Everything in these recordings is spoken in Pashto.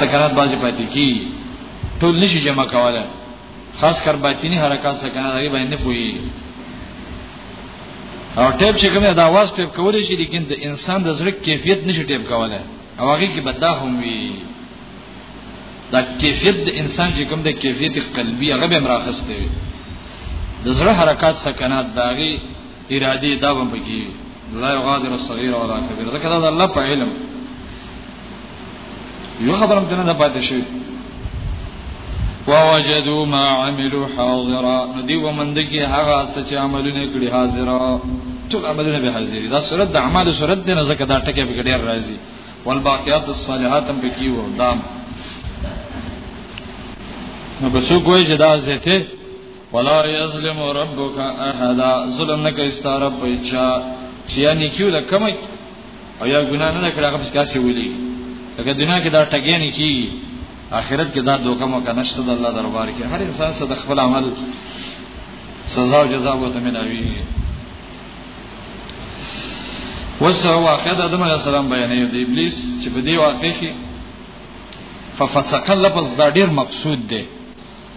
سکنات باندې پاتې کی ټول نشي جمع کوله خاص کر باطینی حرکات سکنات هغه باندې پوي او ټیپ چې کومه دا واس ټیپ کولې شي لیکن د انسان د زړه کیفیت نشي ټیپ کوله او هغه کې بدا هم وي دا کیفیت د انسان چې کوم د کیفیت قلبي هغه به مراخسته وي د زړه حرکات سکنات داغي ارادي دا به بږي لا یغادر الصغیر ولا کبیر ځکه دا الله په علم یو خبرم ته نه پاتې شي ووجدوا ما عملوا حاضرا ندی ومند کی هغه څه چې عملونه کړی حاضرا ټول عملونه به حاضر دا صورت د اعمال صورت دی نه ځکه دا ټکی به ډیر راځي والباقیات الصالحات هم پکې و دام نو بسو کوی چې دا زیته ولا یظلم ربک احد ظلم نه کوي ستاره پېچا چې یا نیکیو د کم او یا ګنا نه کړه هغه څه کاسي ولي لکه دنیا کې دا ټګې نه کیږي آخرت کې دا دوکه مو کنه شته د الله دربار کې هر انسان سره خپل عمل سزا او جزا وته ملاوي وسه واقع د ادم علی السلام بیانې د ابلیس چې په دې واقع کې ففسق لفظ دا ډیر مقصود دی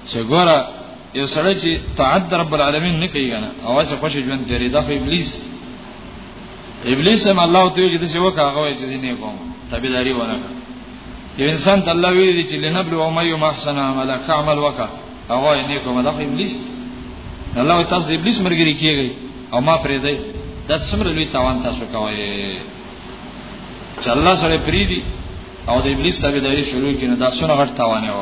چې ګوره یو سړی چې تعد رب العالمین نه کوي کنه او هغه خوش ژوند تیری دا خو ابلیس ابلیس هم الله ته ویل چې وکه هغه چې نه کوم تابعداري ونه یو انسان ته الله ویل چې لنبل او مې محسن عمل کعمل وکه هغه نه کوم دا خو ابلیس الله تاسو د ابلیس مرګري کیږي او ما پرې دی دا څومره لوی تاوان تاسو کوی چې الله سره پریدي او د ابلیس تابعداري شروع کینې دا څونه غټ تاوان یو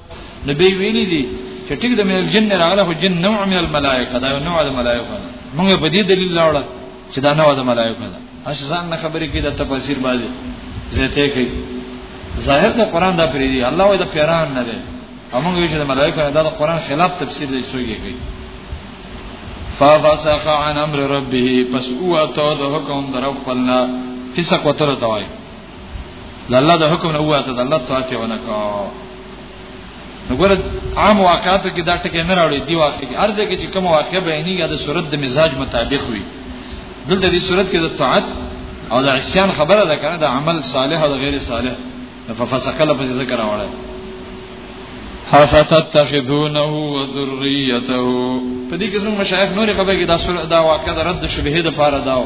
نبی ویلی دی چې ټیک د من الجن راغله خو جن نوع من الملائکه دا نوع د ملائکه موږ په دې دلیل لاړه چې دا نوع د ملائکه ده اسی ځان نه خبرې کې د تفسیر بازي زیته کوي ظاهر د قران دا پری دی الله وای د پیران نه دی همغه وی چې د ملائکه نه دا د قران خلاف تفسیر دی سوګي کوي ففسخ عن امر ربه پس او اتو د حکم درو خپلنا فسق وتر توای د الله د حکم نه واسه د الله طاعت ونه کا وګوره عام واقعاتو کې دا ټکی نه راوړي دی واقع کې ارزه کې چې کوم واقع بیانې یا د صورت د مزاج مطابق وي دلته دې صورت کې د طاعت او د عصيان خبره ده کنه د عمل صالح او د غیر صالح ففسق له پسې ذکر راوړل حفتتخذونه وذريته په دې کې څنګه مشایخ نور خبره کې دا صورت دا واقع د رد شبهه د پاره داو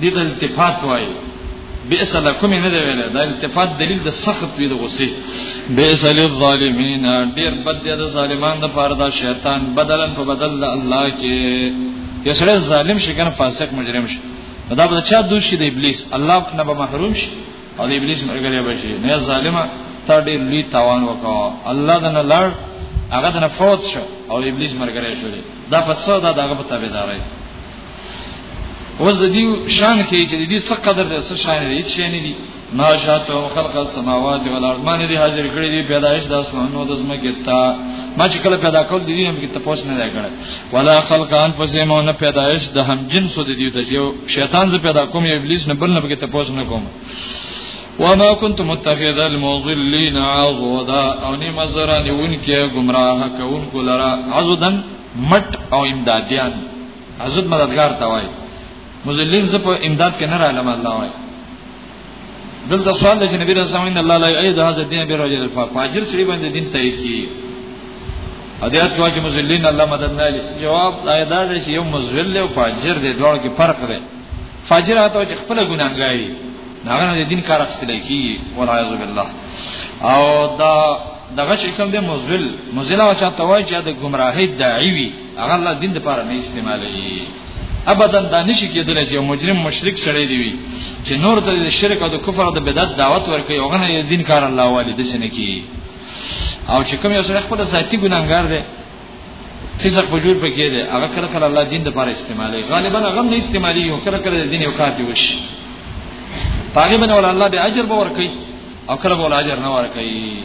دې ته التفات وایي بئس لکم نه دی ویل دا التفات دلیل د سخت وی د غصه بئس للظالمین ډیر بد دی د ظالمان د پاره دا شیطان بدلن په بدل د الله کې یسره ظالم شي کنه فاسق مجرم شي دا به چا دوی شي د ابلیس الله نه به محروم شي او د ابلیس مرګره بشي نه ظالما تا ډیر لوی تاوان وکاو الله دنه لړ هغه دنه فوت شو او ابلیس مرګره شو دا فساد دغه په تابعداري اوس د دې شان کې چې د دې څه قدر د څه شان دي چې نه دي ما شاته خلق السماوات والارض باندې دي حاضر کړی دي پیدایش د اسمانونو د زمکه تا ما چې کله پیدا کول دي هم کې تاسو نه راګړل ولا خلق انفسهم نه پیدایش د هم جنس د دې د یو شیطان ز پیدا کوم یو ابلیس نه بل نه کې تاسو نه کوم وما كنت متخذ المضلين عضدا او ني مزراني ونکي گمراه کون کو لرا عضدن مت او امداديان حضرت مددگار ته وای مذلین ز په امداد کې نه رالم الله وای دلته سوال دی چې نبی رسول الله صلی الله علیه و آله هغه دین به راځي فاجر سړي باندې دین ته یې ادیات کوي چې مذلین الله مدد نه لري جواب ایدا دی چې یو مذل او فاجر دی دوه کې فرق دی فاجر هغه چې خپل ګناګاری هغه نه دین کار اخستل کی ولعاذ بالله او دا دغه چې کوم دی مذل مذل او چاته وایي چې د گمراهۍ داعی وي هغه الله دین لپاره نه استعمالوي ابدا دا نشي کېدلی چې مجرم مشرک سړی دی وي چې نور ته د شرک او د کفر او د بدعت دعوت ورکړي او غنه یې دین کار الله والی د سینې کې او چې کوم یو سره خپل ذاتی ګناګار دی فسق فجور پکې دی هغه کله کله الله دین د لپاره استعمالوي غالبا هغه نه استعمالي یو کله کله دین یو کار دی وشي پاګې باندې ول الله به اجر به ورکړي او کله به ول اجر نه ورکړي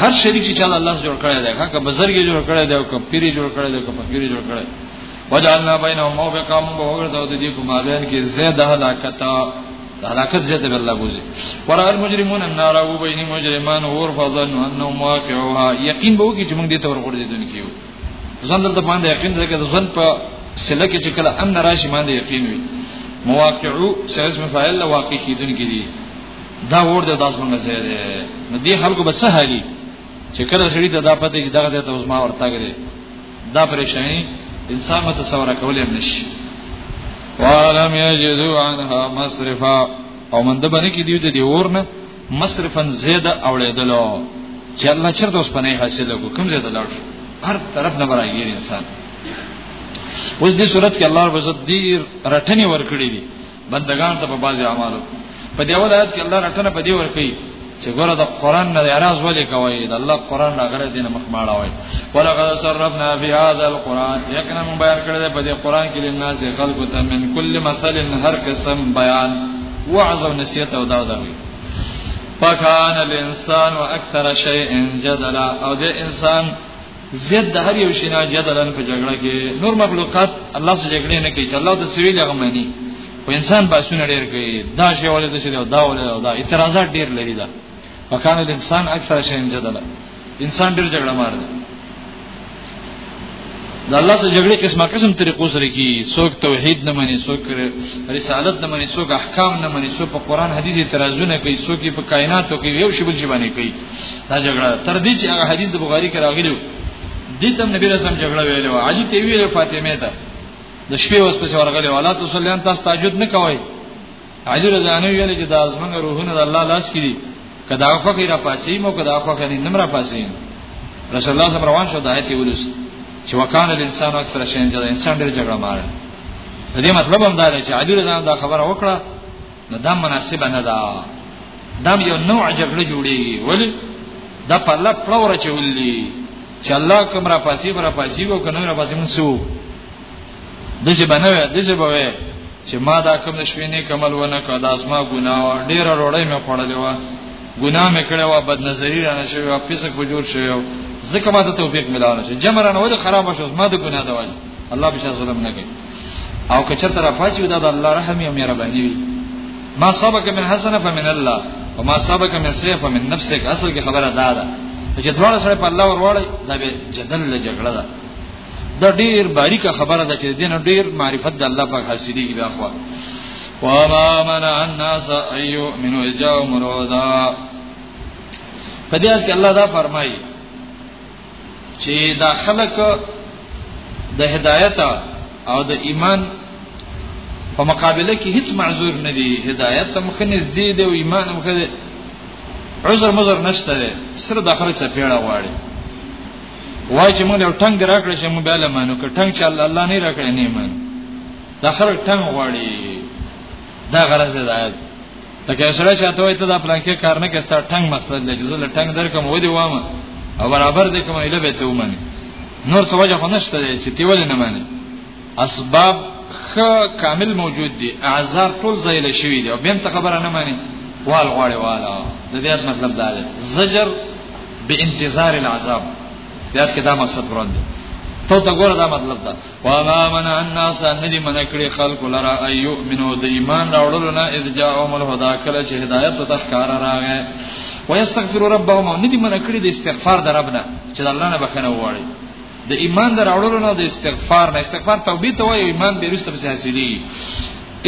هر شریک چې چاله الله جوړ کړی دی که بزرګ جوړ کړی دی او که پیری جوړ کړی دی او که فقیر جوړ کړی وجعلنا بینهم موبقا مبوغرزو د دې کوم مابین کې زید هلاکت هلاکت زید به الله بوزي ورا المجرمون النار او بین مجرمان اور فظن انهم واقعوها یقین به وکړي چې موږ دې ته ورغړ دي دن کیو ځان دلته باندې یقین ده چې ځن په سله کې چې کله امن راشي باندې یقین وي مواقعو سرز مفاعل واقع کیدون کې دي دا ور د داس مونږ زه ده نو دې خلکو به څه حالي چې کله سړي ته دا پته چې دغه ځای ته اوس ما ورته غلي دا پریشانی انسان مت تصور کولای نشي وعلم یجدو عنها مصرفا او من د باندې کې دیو د دی ورنه مصرفا زیاده اولیدلو چې الله چرته اوس پنه حاصل کو کوم زیاده لاړ هر طرف نه برایي انسان اوس دې صورت کې الله رب عزت دې رټنی ورکړي دي بندگان ته په بازي اعمالو په دې اول آیات کې الله رټنه په دې ور کوي چې ګوره د قران نه اعتراض ولې کوي د الله قران نه غره دینه مخ ماړه وي ولقد صرفنا في هذا القران یقینا من بیان کړل په دې قران کې لناس خلق ته من كل مثل هر قسم بیان وعظ او نصیحت او دا دوی فکان الانسان واکثر شیء جدلا او د انسان زید د هر یو شي نه جدلن په جګړه کې نور مخلوقات الله سره جګړه نه کوي چې الله د سویل هغه معنی خو انسان باسونه ډیر کوي دا شی ولې د شی دا ولې دا اعتراضات ډیر لري دا وکانه د انسان اکثر شي جدل انسان ډیر جګړه مار دی د الله سره جګړه قسمه قسم طریقو سره کی څوک توحید نه مني څوک رسالت نه مني څوک احکام نه مني څوک په قران حدیث اعتراضونه کوي څوک په کائناتو کې یو شی بل شي باندې کوي دا جګړه تر دې چې هغه حدیث د بخاری کې راغلی و دې تم نبی رسول جګړه ویلې و علي ته ویلې فاطمه ته د شپې اوس په ورغلې ولا ته صلیان تاسو تهجد نه کوي علي رضی الله عنه ویلې چې د ازمن روحونه د الله لاس کې دي کدا خو کې را پاسې مو کدا خو کې نه مرا پاسې رسول الله صلی الله علیه وسلم دایته ولوس چې وکانه الانسان اکثر شین جدا انسان ډېر جګړه مار دې مطلب هم دا دی چې علي رضی الله عنه دا خبره وکړه نو دا مناسبه نه ده دا یو نوع جګړه جوړیږي ولی دا په الله پلوره چولې چې الله کوم را پاسي را پاسي وو کنه را پاسي مونږ سو دغه بنوي دغه بوي چې ما دا کوم شپې نه کمل ونه کړ دا اسما ګناه ډیر وروړې مې پړلې و ګناه مې کړې و بد نظری را نشوي او پیسې کو جوړ شوی ځکه ما ته توفیق ملاو نشي جمرانه ولې خراب شو ما د ګناه دی الله به ظلم نه کوي او که چرته را پاسي دا د الله رحم او مهرباني وي ما سبق من حسنه فمن الله وما سبق من سيئه فمن نفسك اصل کې خبره دا ده چې دواړه سره په الله وروړي دا به جدل له جګړه ده دا ډیر باریکه خبره ده چې دین ډیر معرفت د الله پاک حاصلېږي بیا خو وما منع الناس ان يؤمنوا جاءهم الهدى په دې کې الله دا فرمایي چې دا خلک د هدایت او د ایمان په مقابله کې هیڅ معذور نه دي هدایت ته مخ نږدې دی او ایمان هم کړي عذر مزر نشته دی سره د اخرت څخه پیړه غواړي وای چې موږ یو ټنګ راکړ چې موږ بل مانو که ټنګ چې الله الله نه راکړي نه مانو د اخرت ټنګ غواړي دا غرض دی آیت لکه سره چاته وای ته دا پلان کې کار نه کستا ټنګ مسله دی چې زله ټنګ درکم ودی وام او برابر دې کوم اله به ته ومني نور څه وجه خو نشته چې تی ولې نه مانی اسباب خ کامل موجود دي اعذار ټول زایل شوی دي او بهم ته خبره نه مانی وال غواړي والا د دې مطلب دا دی زجر به انتظار العذاب یاد کې دا مقصد وران دي ته تا ګوره دا مطلب دا وما من الناس ندی من کړي خلق لرا ايو منو د ایمان راوړل نه اذ جاءهم الهدى کله چې هدایت ته ښکار راغې ويستغفر ربهم ندی من کړي د استغفار د ربنا چې الله نه بخنه وواړي د ایمان د راوړل نه د استغفار نه استغفار توبې ته وایي ایمان به رسته به حاصلي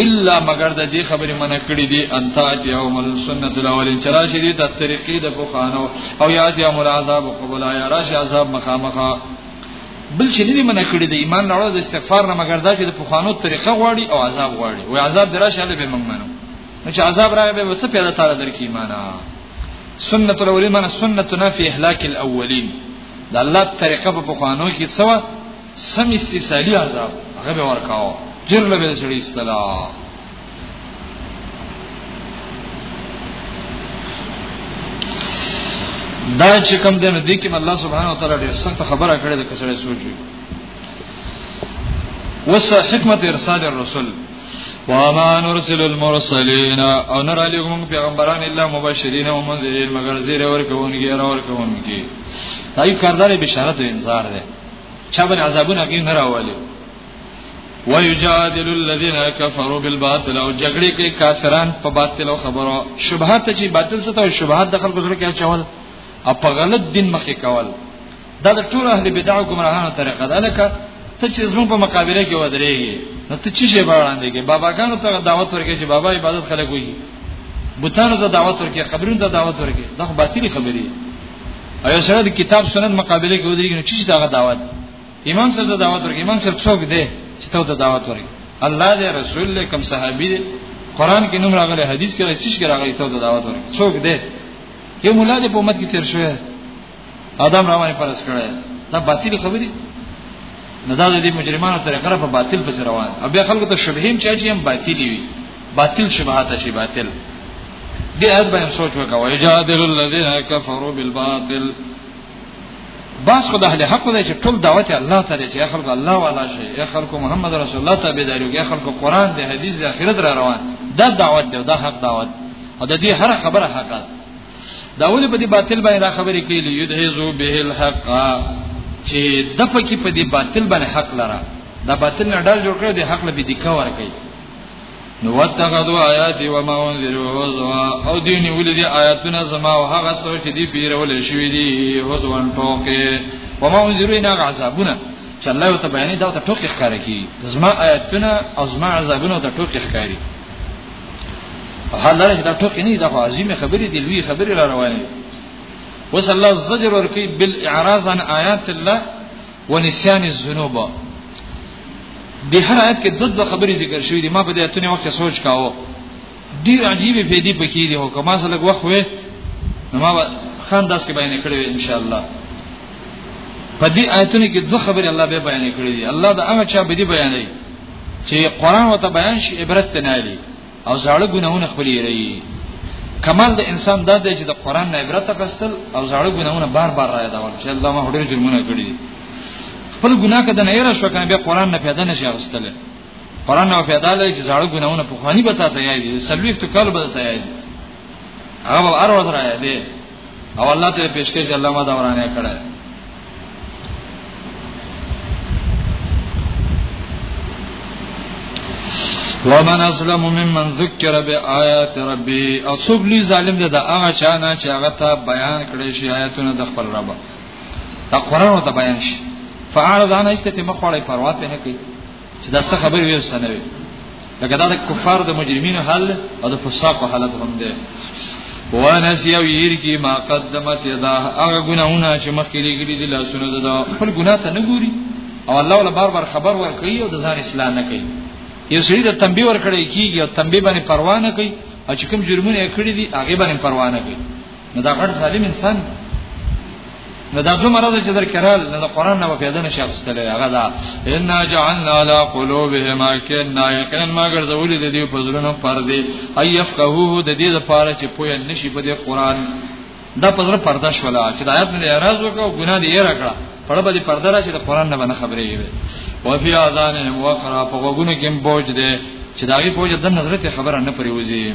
الا مگر د دې خبرې منع کړې دي انت اتي او مل سنت الاولین چرا شریعت طریقې د بوخانو او یاد یا مل عذاب قبول یا راش عذاب مخامخه بل چې نه دی منع کړی د ایمان راوړل د استغفار نه مګر دا چې د پخوانو طریقه غواړي او عذاب غواړي وای عذاب دراشه له به موږ منو نو چې عذاب راغی به وسه پیدا تعالی درکې ایمان سنت الاولین معنی سنتنا فی اهلاک الاولین د الله طریقه په پخوانو کې سوا سم استثالی عذاب هغه به ورکاو جرله به سړی استلا دا چې کوم د دې کې الله سبحانه وتعالى ډېر سخت خبره کړې ده کسړې سوچي وس حکمت ارسال الرسل وما نرسل المرسلين او نر علیهم پیغمبران الا مبشرین و منذرین مگر زیر اور کوونکی اور اور کوونکی دای کاردار بشارت و انذار ده چا بن عذابونه کې نه راوالي ويجادل الذين كفروا بالباطل او جګړه کې کافران په باطل او خبرو شبهات چې باطل څه ته شبهات د خلکو سره کې چول او په غلط دین مخې کول دا د ټول اهل بدع او گمراهانو طریقه ده لکه ته چې زموږ په مقابله کې ودرېږي نو ته چې جې وړاندې کې باباګانو ته دعوت ورکې چې بابا عبادت خلک وږي بوتانو ته دعوت ورکې قبرونو ته دعوت ورکې دا خو باطل خبرې ایا سره د کتاب سنت مقابله کې ودرېږي نو چې دا دعوت امام صاحب ته دعوت ورکړي امام صاحب څوک دی چې ته ته دعوت ورکړي الله دې رسول له کوم صحابي دی قران کې نوم راغلی حدیث کې راځي چې راغلی ته ته دعوت ورکړي څوک دی یو مولا دې په امت کې تیر شوی ادم رواني پرس کړی دا باطل خبري نه دا د مجرمانو طریقه په باطل پس روان او بیا خلکو ته شبهیم چا چې هم باطل وي باطل شبهات شي باطل دې اذ باندې سوچ وکاو یجادل الذين كفروا بالباطل باس خدای اهل حق دی چې ټول دعوت الله ته دی چې خلکو الله والا شي یا خلکو محمد رسول الله ته به دایو یا خلکو قران دی حدیث دی اخرت را روان دا دعوت دی دا حق دعوت او د دې هر خبره حق ده دا ولې په دې باطل باندې دا خبرې کوي یذهزو به الحق چې د پکې په دې باطل باندې حق لره دا باطل نه ډال جوړ کړو د حق لپاره دې کور کوي نو واتخذوا آیاتی و ما انذروا هزوا او دی نیولې دي آیاتونه زما او هغه څه چې دی پیرول شوې دي هزوان ټوکې و ما انذروا نه عذابونه چې الله یو ته بیانې دا ته ټوکې ښکار کی زما آیاتونه او زما عذابونه ته ټوکې ښکاری په حال لري چې دا ټوکې نه دا خو عظیمه خبرې دي لوی خبرې را روانې وصلی الله زجر ورکی بالاعراض عن آیات الله ونسيان الذنوب به هر آیت کې دغه خبرې ذکر شوې دي ما په دې اتنه وخت سوچ کاوه ډیر عجیب پیدي پکې دي او کما سره وخت وې نو ما خان داس کې بیان کړی ان شاء الله په دې آیتونو کې دوه خبرې الله به بیان کړې دي الله دا هغه چا به دي بیانې چې قران وته بیان شي عبرت نه لري او زړه ګناونه خپل یری کمال د انسان دا دی چې د قران نه عبرت اخستل او زړه ګناونه بار بار را یادول چې الله ما هډیر جرمونه کړی خپل ګناه کده نه یره شو کنه بیا قران نه پیدا نشي اخستل قران نه پیدا لای چې زړه ګناونه په خواني بتا ته یی سلويف تو کال بتا ته یی هغه هر ورځ را یادې او الله ته پیش کړي چې الله ما دا ورانه کړه ومن اسلم ممن ذکر بآیات ربی او څوک لوی ظالم دی دا هغه چا نه چې هغه ته بیان کړي شي آیاتونه د خپل رب دا قران ته بیان شي فعارض عن ایستې مخوړې پروا ته نه کوي چې دا څه خبرې وي څه نه وي لکه دا د کفار د مجرمینو حال او د فساق حالت هم دی وانس یو ییر کی ما قدمت یدا هغه ګناونه چې مخکې لګري دي لاسونه دا خپل ګناه ته نه ګوري او الله ولا بار بار خبر ورکړي او د ځان اصلاح نه کوي یو سړي د تنبیه ورکړي کیږي او تنبیه باندې پروا نه کوي او چې کوم جرمونه یې کړی دي هغه باندې پروا نه کوي نو دا غړ ظالم انسان نو دا دوه مرزه چې در کرال نو دا قران نه وفیدا نشي اخستل هغه دا ان جعلنا على قلوبهم اكنا یقینا ما ګرځول دي دی په زړونو پر دي اي يفقهوه د دې لپاره چې پوه نشي په دې قران دا په زړه پرده شولا چې د آیات نه اعتراض وکاو ګناه دې یې راکړه پړه به دې پرده را چې د قران نه باندې خبرې وي او فی اذانهم وقرا په وګونو کې بوج دي چې داغي بوج د نظرت خبره نه پریوزي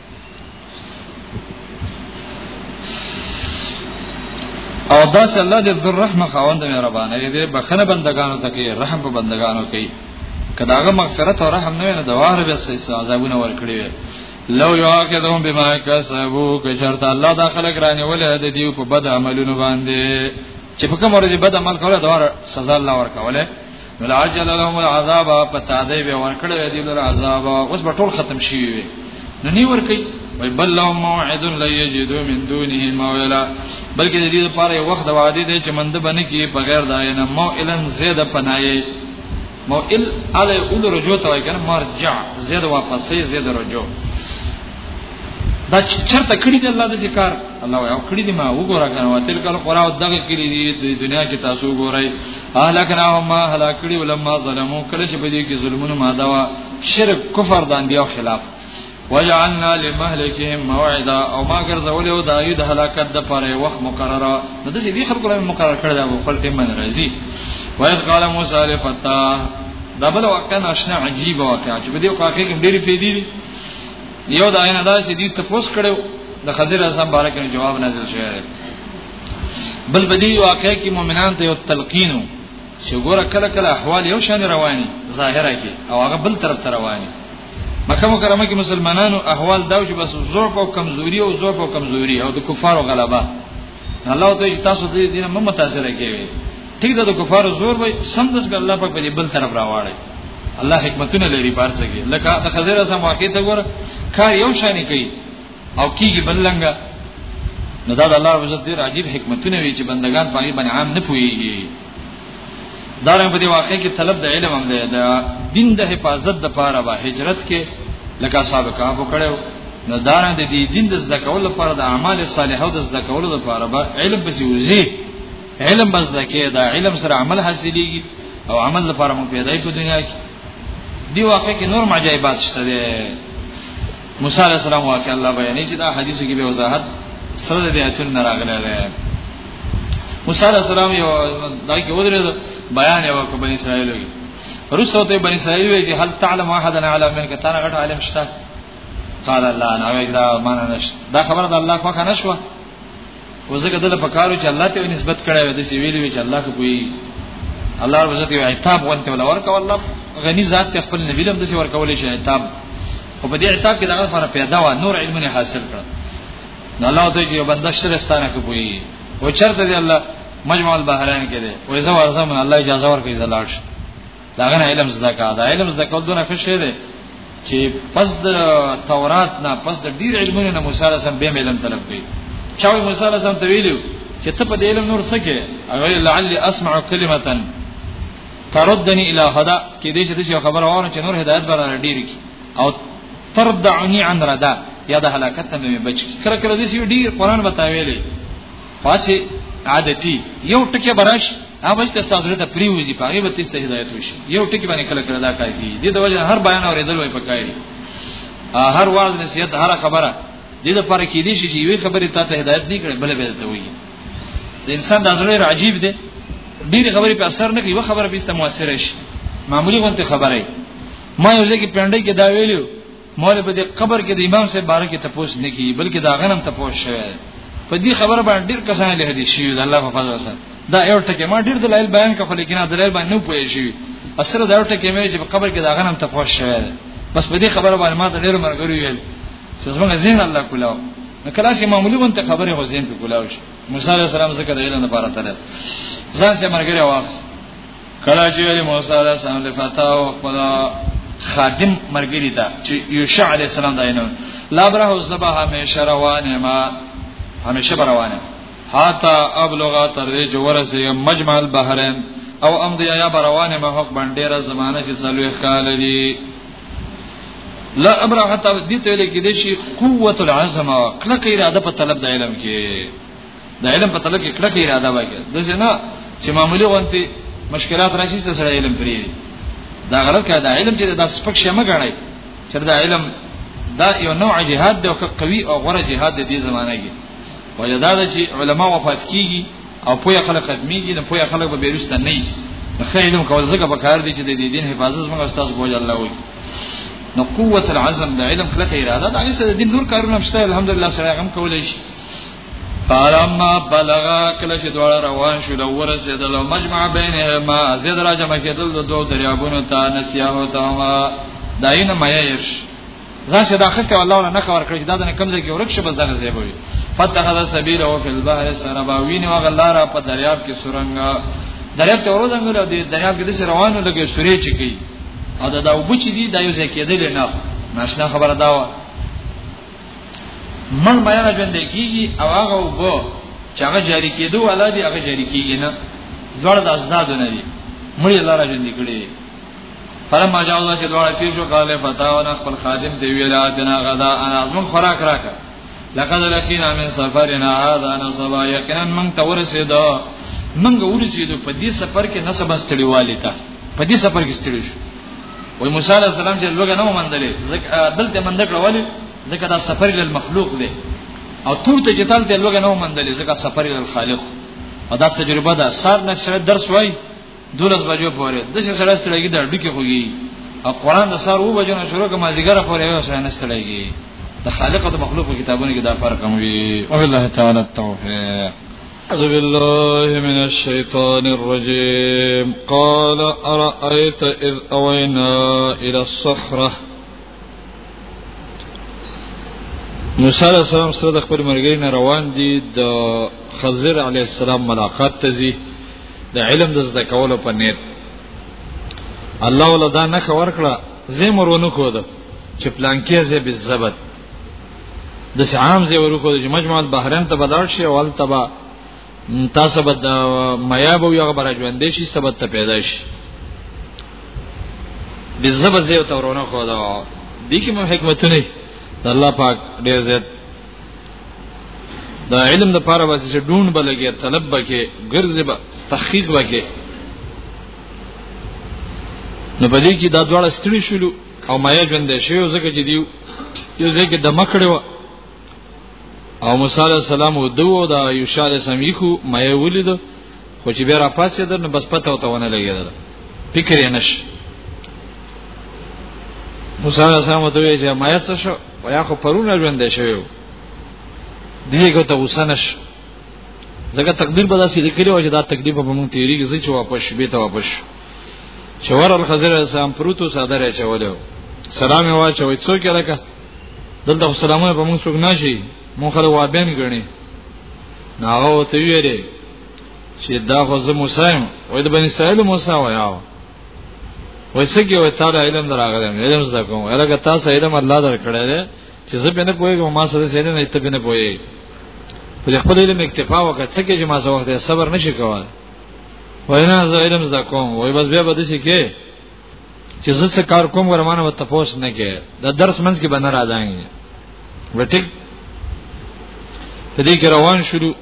او دا چې الله دې ذر رحمه خواند مهربانه دې بخنه بندگانو ته کې رحم په بندگانو کې کداغه مغفرت او رحم نه نه دوار به سې عذابونه ورکړي وي لو یاکذهم بما کسبو که شرط الله داخله کرانه ولې دې دیو په بد عملونو باندې چې په کوم ورځ بد عمل کوله دوار سزا الله ورکوله ولعجل لهم العذاب پتاده به ورکړې دی لر عذاب اوس به ټول ختم شي وي نو نی ورکی وای بل لهم موعد لا یجدو من دونه مولا بلکې د دې لپاره یو وخت وعده دی چې مند باندې کې په غیر دای نه موئلن زید پنای موئل علی اول رجوع ته وای کنه مرجع زید واپسې زید رجوع دا چرته کړی دی الله د ذکر الله یو کړی دی ما وګوره کنه وتل کله قرآن دغه کړی دی دنیا کې تاسو وګورئ اهلکناهم ما هلاکړي ولما ظلمو کله چې په دې کې ظلمونه ماده وا شرک کفر د انبیو خلاف وجعلنا لمهلكهم موعدا او ما ګرځولې او دایو د هلاکت د پاره وخت مقرره نو د دې خلکو لپاره مقرر کړل او خپل ټیم باندې راځي وایذ قال موسی لفتاه دا بل واقعا ناشنا عجیب واقعا چې په دې واقعا کې ډېری فیدی یو دا نه دا چې دې تفوس کړو د خضر اعظم بارک نه جواب نازل شوی دی بل بدی واقع کې مؤمنان ته یو تلقین چې ګوره کله کله احوال یو شان رواني ظاهره کې او هغه بل طرف ته رواني مکه مکرمه کې مسلمانانو احوال دا چې بس ضعف او کمزوري او ضعف او کمزوري او د کفارو غلبه الله ته چې تاسو دې دینه مم متاثر کیږي ټیک ده د کفارو زور وي سم دس به الله پاک په بل طرف راوړي الله حکمتونه لري بارڅ کې لکه د خزر سم واقع ته ګوره کار یو شانی کوي او کیږي بلنګ نو دا د الله عزت ډیر عجیب حکمتونه وی چې بندگان پای باندې عام نه پويږي دا رنګ په دې واقع کې طلب د علم هم دی دا دین د حفاظت د پاره به هجرت کې لکه اصحاب کهف کړو نو دا رنګ د دې دین د زده کولو لپاره د اعمال صالحه او د زده کولو لپاره به علم پسې وزي علم بس دکې دا علم سره عمل حاصلېږي او عمل لپاره مو پیدا په دنیا کې دی واقع کې نور مجایبات شته موسی علیہ السلام واقع الله بیانې چې دا حدیثو کې به وضاحت سره د آیتونو نه راغلی دی موسی علیہ السلام یو دا کې ودرې بیان یې وکړ بنی اسرائیل وی رسو ته بنی اسرائیل وی چې هل تعلم احد علی من کتان غټ عالم شته قال الله انا وجدا ما نشته دا خبره د الله خو کنه شو وزګه دله پکارو چې الله ته نسبت کړی وي د سی ویلې چې الله کو کوي الله رب عزت یو عتاب وانت ولا ورکو الله غني ذات ته خپل نبی لم د سی ورکول شي عتاب او په دې عتاب کې دغه لپاره پیدا و نور علم نه حاصل کړ نو الله ته یو بنده شرستانه کوي او چرته دی الله مجمع البحرین کې دی وې زو ارزم الله اجازه ورکړي زلاړ شي دا غن علم زده کا دا علم زده کول دونه ښه دی چې پس د تورات نه پس د ډیر علمونو نه موسی علیه السلام به علم طلب کړي چا موسی علیه السلام ته ویلو چې ته په دې علم نور سکه او لعل اسمع کلمه تردنی الی خدا کې دې چې دې خبر واره چې نور هدایت برانه ډیر کی او تردعنی عن ردا یا د هلاکت نه بچ کړه کړه دې ډیر قران بتاویلې پاسه عادتي یو ټکی براش هغه چې تاسو زړه ته پریوځي په هغه به تاسو هدایت وشي یو ټکی باندې کله کله دا کار کوي د دې وجه هر بیان اوریدل وای پکایي هر واعظ نصیحت هر خبره د دې لپاره کې دي چې یوې خبرې ته ته هدایت نه کړي بل به ته وایي د انسان د زړه عجیب دی ډېری خبرې په اثر نه کوي یو خبره به است موثر شي معمولی غونته خبره ما یو ځکه پندای کې دا ویلو مولوی په دې قبر کې د امام صاحب باره کې تپوس نه کی بلکې دا غنم تپوس شوی په دې خبره باندې ډیر کسان له دې شي د الله په فضل سره دا یو ټکی ما ډیر دلایل بیان کړ لیکن دا دلایل باندې نه پوهې شي اصل دا یو ټکی مې چې په قبر کې دا غنم تپوس شوی بس په دې خبره باندې ما ته ډیر مرګري ویل چې زمونږ زین الله کولاو نو کله چې معمولی ونته خبره هو زین په کولاو شي موسی علیہ السلام زکه د علم لپاره تل ځان چې مرګري واپس کله چې ویل موسی علیه السلام له فتاو خپل خادم مرګری ته چې یوشع علیه السلام دا نه لا بره زبا همیشه روانه ما همیشه روانه حتا ابلغ تر دې جوړه مجمع البحرین او ام دی یا بروانه ما حق باندې را زمانه چې سلوي خال دی لا امر حتا دې ته لیکي دي شي قوت العزم کله کې اراده په طلب د علم کې د علم په طلب کې کړه کې اراده وایي د زنا چې معمولی غونتی مشکلات راشي چې سره علم پری دي دا غلط کړه دا علم چې دا سپک شمه غړای چې دا علم دا یو نوع جهاد دی او قوي او غوره جهاد دی د زمانه کې وجدا دا چې علما وفات کیږي او پوهه خلک ختميږي نه پوهه خلک به بیرست نه وي د خیرم کول زګه په کار دي چې د دین حفاظت موږ استاد بوج الله وي نو قوت العزم د علم کله اراده دا هیڅ د دین نور کارونه مشته الحمدلله سره غم کولای شي فلما بلغ کله چې دواړه روان شو له ورسېدل مجمع بینهما زید را جمع کېدل د دوه دریابونو ته نسیاه ته ما داین مېش ځان شه داخل کې الله ولا نه خبر کړی دا نه کمزې کې ورک شه بس دغه زیب وي فتخذ سبیله فی البحر سربا وین وغلارا په دریاب کې سورنګ دریاب ته ورو زنګل او دریاب کې د روانو لګي سورې چکی او دا وبچی دی دا یو ځای کېدل نه ناشنا خبره دا و مړ میانه ژوند کیږي او هغه وبو چې هغه جاری کېدو ولا دی هغه جاری کیږي نه جوړ د ازداد نه دی مړ الله را ژوند کړي فلما جاء الله چې دوړه تیر شو قال فتا وانا خپل خادم دی ویلا جنا غدا انا ازمن خوراک راکا لقد لقينا من سفرنا هذا نصبا یقینا من تورسیدو منګه ورسیدو په دې سفر کې نسب استړیواله تا په دې سفر کې استړی شو وای موسی علیہ السلام چې لوګه نه ومندلې دلته مند کړه ولی ځکه دا سفر ال مخلوق دی او تور ته چې تاسو ته لوګه نه ومندلې ځکه سفر ال خالق او دا تجربه ده سر نه سره درس وای دولس بجو پورې د څه سره ستړي د ډکه خوږي او قران د سر وو بجو نه شروع کوم ځګره پورې یو سره نه ستړي د خالق او د مخلوق کتابونو کې دا فرق هم وي او الله تعالی التوفیق أعوذ بالله من الشيطان الرجيم قال أرأيت إذ أوينا إلى الصخرة موسی علیہ السلام سره د خپل مرګی نه روان دي د خضر علیہ السلام ملاقات ته زی د علم د زده کولو په نیت الله ولدا نه خبر کړه زمرونو کو ده چې پلانکی زی بالضبط د عام زی ورکو د مجمع البحرین ته بدل شي او التبا تاسو به د میاب او یغه برا ژوندې شي سبت ته پیدا شي د زبر زی او تورونه خو دا دي کې مو حکمتونه د الله پاک ډیر زیات دا علم د پاره واسي چې ډون بلګي طلب بکې ګرځي به تحقیق بکې نو په دې کې دا دواړه ستړي شول او مایا ژوند شیو زکه چې دیو یو ځکه د مکړه و او موسی علی السلام او دوه دا یوشع علی السلام یې کو مې ولید خو چې بیا را پاسې در نه بس پته وته ونه لګیدل فکر یې نش موسی علی السلام ته وی چې مې څه شو ویا خو پرونه ژوند شوی دیګه ته وسنش زګه تقدیر به داسې لیکلی و چې دا تقدیر په موږ تیریږي چې واپس شي به ته واپس شي شوار الخضر السلام پروتو صدر چولو سلام واچوي څوک لکه دلته سلامونه په موږ څوک ناشي مونږ خلک وابین غني ناغه ته ویری چې دا خو زه موسی یم وای د بنی اسرائیل موسی وایاو وای سګي وای تعالی علم دراغلم علم زده کوم هغه تاسو علم الله درکړی دی چې زه به نه پوهیږم ما سره سره نه ته به نه پوهیږي په خپل علم اکتفا وکړه څکه چې ما زه وخت صبر نشي کولای وینا زه علم زده کوم وای بس بیا به دسی کې چې زه څه کار کوم ورمانه و تپوس نه کې د درس منځ کې بنه راځانګي وټیک په دې کې روان شروع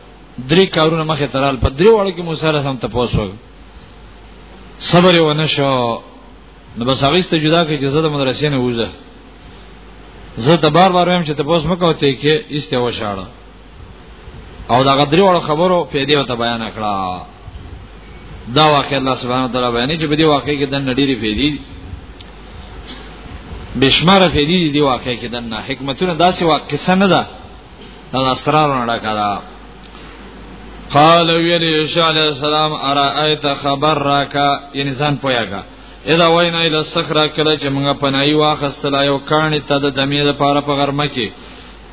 درې کارونه مخه ترال په درې وړو کې موسی سره سم تپوس وکړ صبر و نه شو نو بس هغه ست جدا کې جزاده مدرسې نه وځه زه د بار بار وایم چې تپوس مکو ته کې ایسته وشاړه او دا غدری وړ خبرو فائدې وته بیان کړه دا واقع الله سبحانه وتعالى بیانې چې په دې واقع کې د نړۍ فائدې بشمار فائدې دي واقع کې د نه حکمتونه داسې واقع سن ده دا اسرار نه ډکا ده قال ویل یوسف علی السلام ارایت خبر راکا یعنی ځان پویاګه اذا وینا الی الصخره کله چې موږ پنای واخستل یو کانی ته د دمې لپاره په غرمه کې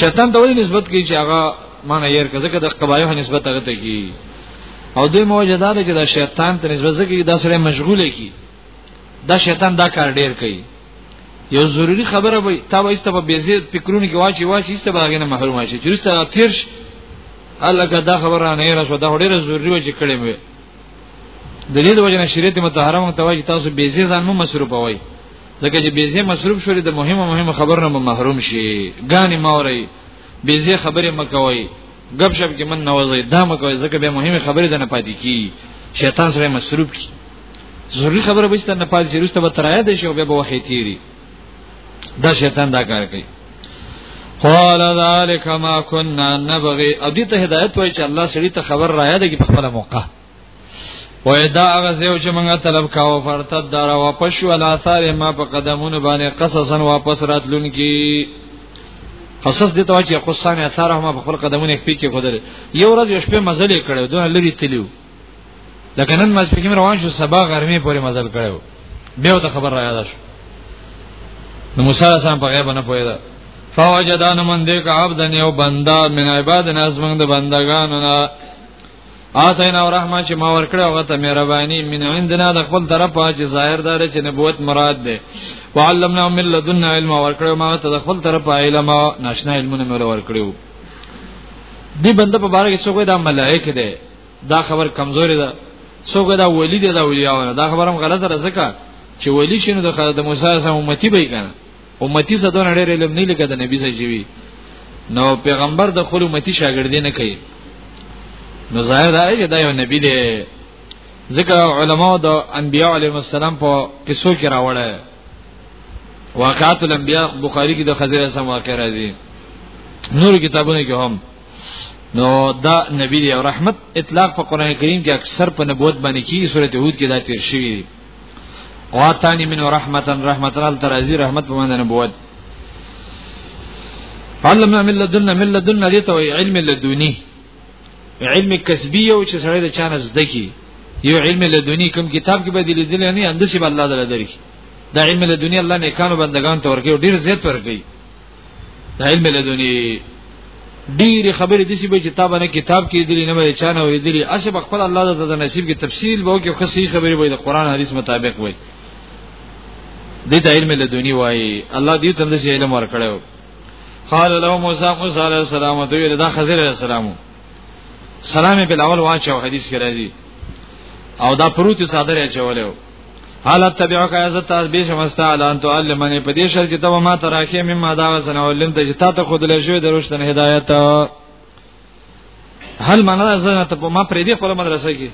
شیطان ته ولې نسبت کوي چې هغه معنی یې ورکړه ځکه د قبایح نسبت هغه ته کی او دوی موجوده ده چې د شیطان ته نسبت ځکه دا سره مشغوله کی دا شیطان دا کار ډیر کوي یو ضروری خبره وي تا به ایسته په بیزه فکرونه کې واچي واچي ایسته باغې نه محروم شي چې رسته تیرش الله دا خبره نه را شو دا ډیره ضروری و چې کړې مې د دې د وجه نه شریعت متحرم ته واجب تاسو بیزه ځان مو مصروف وای ځکه چې بیزه مصروف شولې د مهمه مهمه خبر نه محروم شي غاني موري بیزه خبره مکوي غب شپ کې من نوځي دا مکوي ځکه به مهمه خبره ده نه پاتې کی شیطان سره مصروف کی ضروري خبره بچته نه پاتې شي رسته به ترایا د شو به به وخت تیری دا شیطان دا کار کوي قال ذلك ما كنا نبغي ادي ته هدایت وای چې الله سړي ته خبر رایا ده کې په خپل موقع وای دا هغه زیو چې موږ طلب کاوه فرتد دار او پښو الاثار ما په قدمونو باندې قصصا واپس راتلونکي قصص دي ته چې قصان اثار هم په خپل قدمونو خپې کې خدل یو ورځ یو شپه مزل کړو دوه لري تلیو لکه نن مز پکې روان شو سبا ګرمي پورې مزل کړو بیا ته خبر را یاد شو نو موسی سره په غیب نه پوهیدا فوجدان من دې کا عبدن یو بندا من عبادنا زمنګ د بندگانو نه آتینا ورحمه چې ما ورکړه هغه ته مهرباني من عندنا د خپل طرفه چې ظاهر دار چې نبوت مراد ده وعلمنا من لدنا علم ورکړه ما ته د خپل طرفه علم او ناشنا علمونه مې ورکړو دی بنده په باره کې څوک دا ملائکه ده دا خبر کمزوري ده څوک دا ولی ده دا ولیاونه دا خبرم غلطه رزکه چې ولی شنو د موسی سره امتی به کنه امتی څه دونه ډېر علم نه لګا د نبی څخه جوي نو پیغمبر د خپل امتی شاګردي نه کوي نو ظاهر دا دی دا یو نبی دی ځکه علما د انبیاء علیهم السلام په قصو کې راوړل واقعات الانبیاء بخاری کې د خزر اسلام واقع راځي نور کتابونه کې هم نو دا نبی دی رحمت اطلاق په قران کریم کې اکثر په نبوت باندې کې سورته هود کې دا تیر شوی دی واتانی من رحمتن رحمت الله ترازی رحمت په معنی نبوت علمنا من لدن من لدن دې ته علم لدونی علم کسبی او چې سره د چانه زده کی یو علم لدونی کوم کتاب کې بدل دي نه اندشي الله تعالی درک دا علم لدونی الله نه کانو بندگان ته ورکي ډیر زیات ورکي د علم لدونی ډیره خبره د سی به کتاب نه کتاب کې دلی نه وای چانه وې دلی اسه بخپل الله د نصیب کې تفصیل به کې خصي خبره وې د قران حدیث مطابق وې د دې علم له دونی وای الله دې تم د علم ورکړو قال له موسی موسی علیہ السلام ته ویل دا خضر علیہ السلام سلام په اول واچو حدیث کې راځي او دا پروت صادره چولې حالا تبعک ازت تاسبیح شمستا الان تعلمنی په دې شر چې ته ما تراکه مما دا وسنه ولم ته چې تا ته خود له شوی دروشتن هدایت هل منه زنه ته ما پرې دې خپل مدرسې کې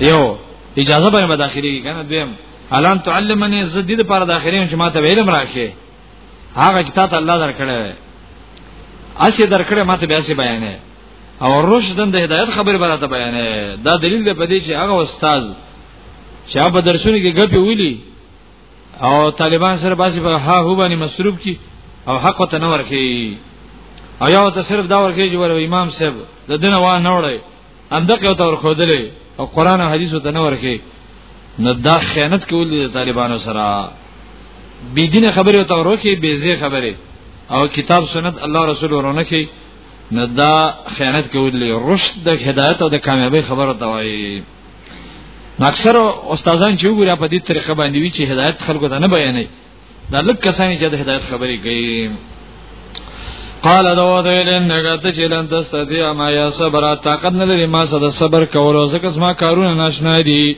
یو اجازه به ما داخلي کنه دویم الان تعلمنی زدید پر داخلي چې ما ته علم راکې هغه چې تا ته الله درکړی اسی درکړی ما ته بیا سی بیانې او رشدن د هدایت خبره براته بیانې دا دلیل دی په دې چې هغه استاد چې په درسونو کې غپي ویلي او طالبان سره باسي په ها هو باندې مصروف کی او حق ته نه ورکي او یو ته صرف دا ورکي چې ور امام صاحب د دنه واه نه وړي اندقه ته ورخودلې او قران او حدیث ته نه ورکي نو دا خیانت کول دي طالبانو سره بی دین خبره او تورو کې بی زی خبره او کتاب سنت الله رسول ورونه کې نه دا خیانت کولی رشد د هدایت او د کامیابی خبره دا وایي اکثر استادان چې وګوري په دې طریقه باندې وی چې هدایت خلکو ته نه بیانې دا لږ کسان چې د هدایت خبرې کوي قال دو ویل انګه ته چې لن تستطيع ما یا صبر طاقت نه لري ما سره صبر کولو ځکه ما کارونه ناشنا دي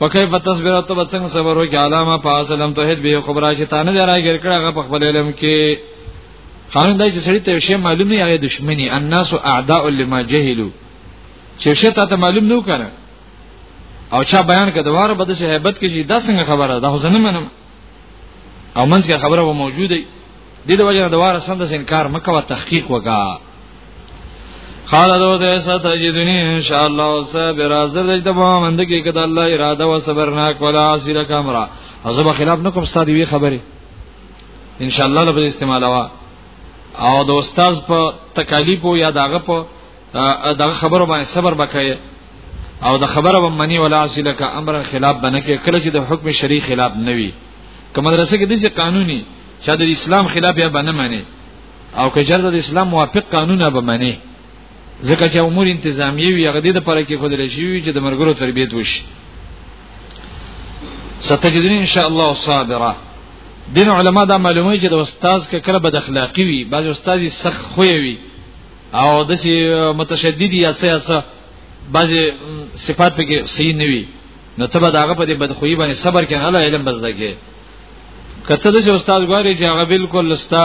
وکيف تصبر ته بڅنګ صبر وکي علامه پاسلم توحید به خبره چې تانه راګر کړه غ په خپل علم کې قانون دا چې سړی ته شی معلوم نه یا دښمنی الناس اعداء لما جهلوا چې شی ته معلوم نه وکړه او چا بیان کړه دواره بده شی hebat کې چې دا څنګه خبره ده خو زنه منم او منځ کې خبره و موجوده دي د وجه دواره سم د انکار مکو تحقیق وکا قال دو ده ستجدنی ان شاء الله صبر حاضر دې ته ما مند کې کده الله اراده او صبر نه کولا اسیره کمرا ازبه خلاف نکوم ستادی وی خبره ان شاء الله به استعمالوا او د استاد په تکالیف او یا دغه په دغه خبرو باندې صبر وکړي او د خبره به منی ولا اصلک امر خلاف بنه کې کله چې د حکم شری خلاف نه وي که مدرسې کې د قانوني چې د اسلام خلاف یا بنه منی او که جرد د اسلام موافق قانون به منی ځکه چې امور انتظامی وي هغه دې د پاره کې خدای شي چې د مرګرو تربيت وشي ستجدون ان شاء الله صابره دین علما دا معلومه چې د استاد کې کله بد اخلاقی وي بعض استاد یې سخت خوې وي او د سي متشدد یا سیاسه بعض صفات پکې صحیح نه وي نو ته به داغه په دې بدخویی باندې صبر کړه الله علم بس دګه کته د استاد غواړي چې هغه بالکل لستا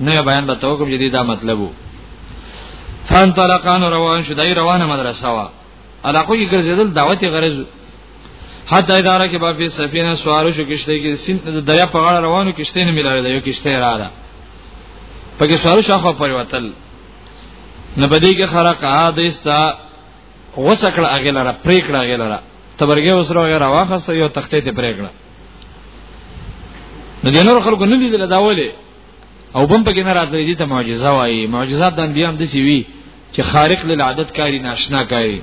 نه بیان به توکم جدي دا مطلب وو فان طلقان روان شو دای روانه مدرسه وا علاقو کې ګرځیدل دعوت غرض حتی اداره کې بافي سفینه سوارو شو کشته کې سین د دریا په غاړه روانو کشته نه ملاوي دا یو کشته را ده پکې سوارو شاخه پریوتل نه بدی کې خرق عادستا وسکړه اغلره پریکړه اغلره تبرګه وسره غیر واخسته یو تختې ته پریکړه نو د نور خلکو نه لیدل دا ولې او بم پکې نه راتلې دي ته معجزه وایي معجزات د انبیا هم د سی وی چې خارق للعادت کاری ناشنا کاری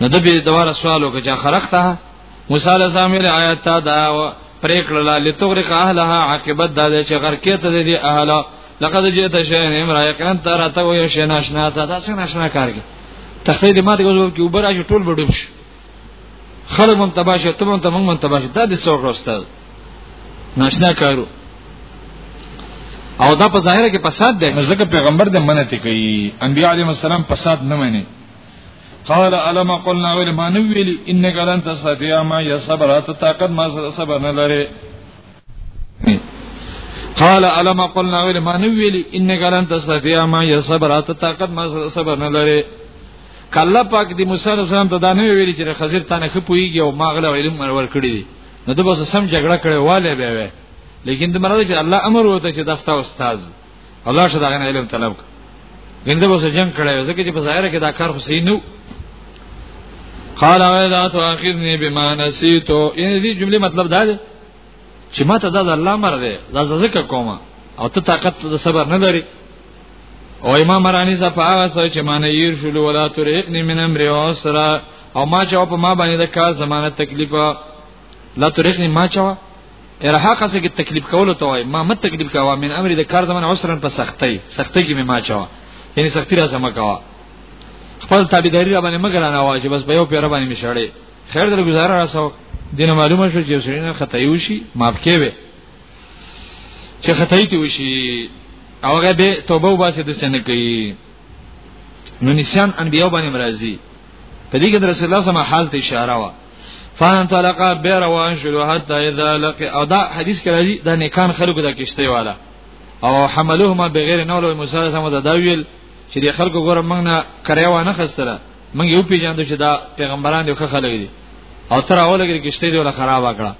نو د به دواره سوالو کې چې خرخته موسی علیہ السلام له آیات دا پریکړه لتغرق اهلها عاقبت دا چې غرقې ته دي اهله لقد جئت شيئا امرا یقین تر اته وي شي ناشنا ته دا څنګه ناشنا کارګي تخریب ما دې وځو کې وبراش ټول بډوب شي خلک هم تباشه ته هم ته موږ هم تباشه دا د څوک استاد ناشنا کارو او دا په ظاهره کې فساد دی نو ځکه پیغمبر د منته کوي انبیاء علیهم السلام فساد نه مني قال الم قلنا ول ما نو ویل انك لن تستطيع ما يصبر ته طاقت ما صبر نه لري قال الم قلنا ول ما نو ویل انك لن تستطيع ما يصبر ته طاقت ما صبر نه لري کله پاک دی موسی علیہ السلام ته دا نه ویل چې خضر تانه خپويږي او ماغله علم ور کړی دی نو د بس سم جګړه کړي والے به وي لیکن د مراد چې الله امر وته چې داستا استاد الله شدا غن علم طلب ګنده بس جنگ کړي ځکه چې په ظاهر کې دا کار حسینو قال ولا تؤاخذني بما نسيت ان دې جمله مطلب دا دی چې ما ته دا الله امر دی دا ځکه کومه او ته طاقت د صبر نه لري او امام رانی صفاوه سوی چې معنی یې شول ولا طریقنی من امر عسرا او ما چې په ما باندې د کار زمانه تکلیف لا طریقنی ما چوا ارهاقه سره کې تکلیف کول ته وای ما مت تکلیف کاوه من امر د کار زمانه عسرا په سختۍ سختۍ کې ما چوا یعنی سختی را سم کاوه خپل تابعداري را باندې مګر نه واجب بس په یو پیر باندې مشړې خیر دل گزاره را سو دینه معلومه شو چې سرینه خطا یو شي ماف کې وي چې خدای ته وشي او هغه به توبه وباسي د سنه کوي نو نسیان انبیاء باندې مرضی په دې کې د رسول الله صلی الله علیه وسلم حالت اشاره وا فان طلقا بیر وان شلو حتا اذا لقي او دا حدیث کې راځي دا نیکان خلکو د کشته والا او حملهما بغیر نول او موسی سم دا داویل چې د خلکو ګورم موږ نه کریوا نه خستره موږ یو پیژاندو چې دا پیغمبران یو خلک دي او تر اوله کې کشته دی ولا خراب کړه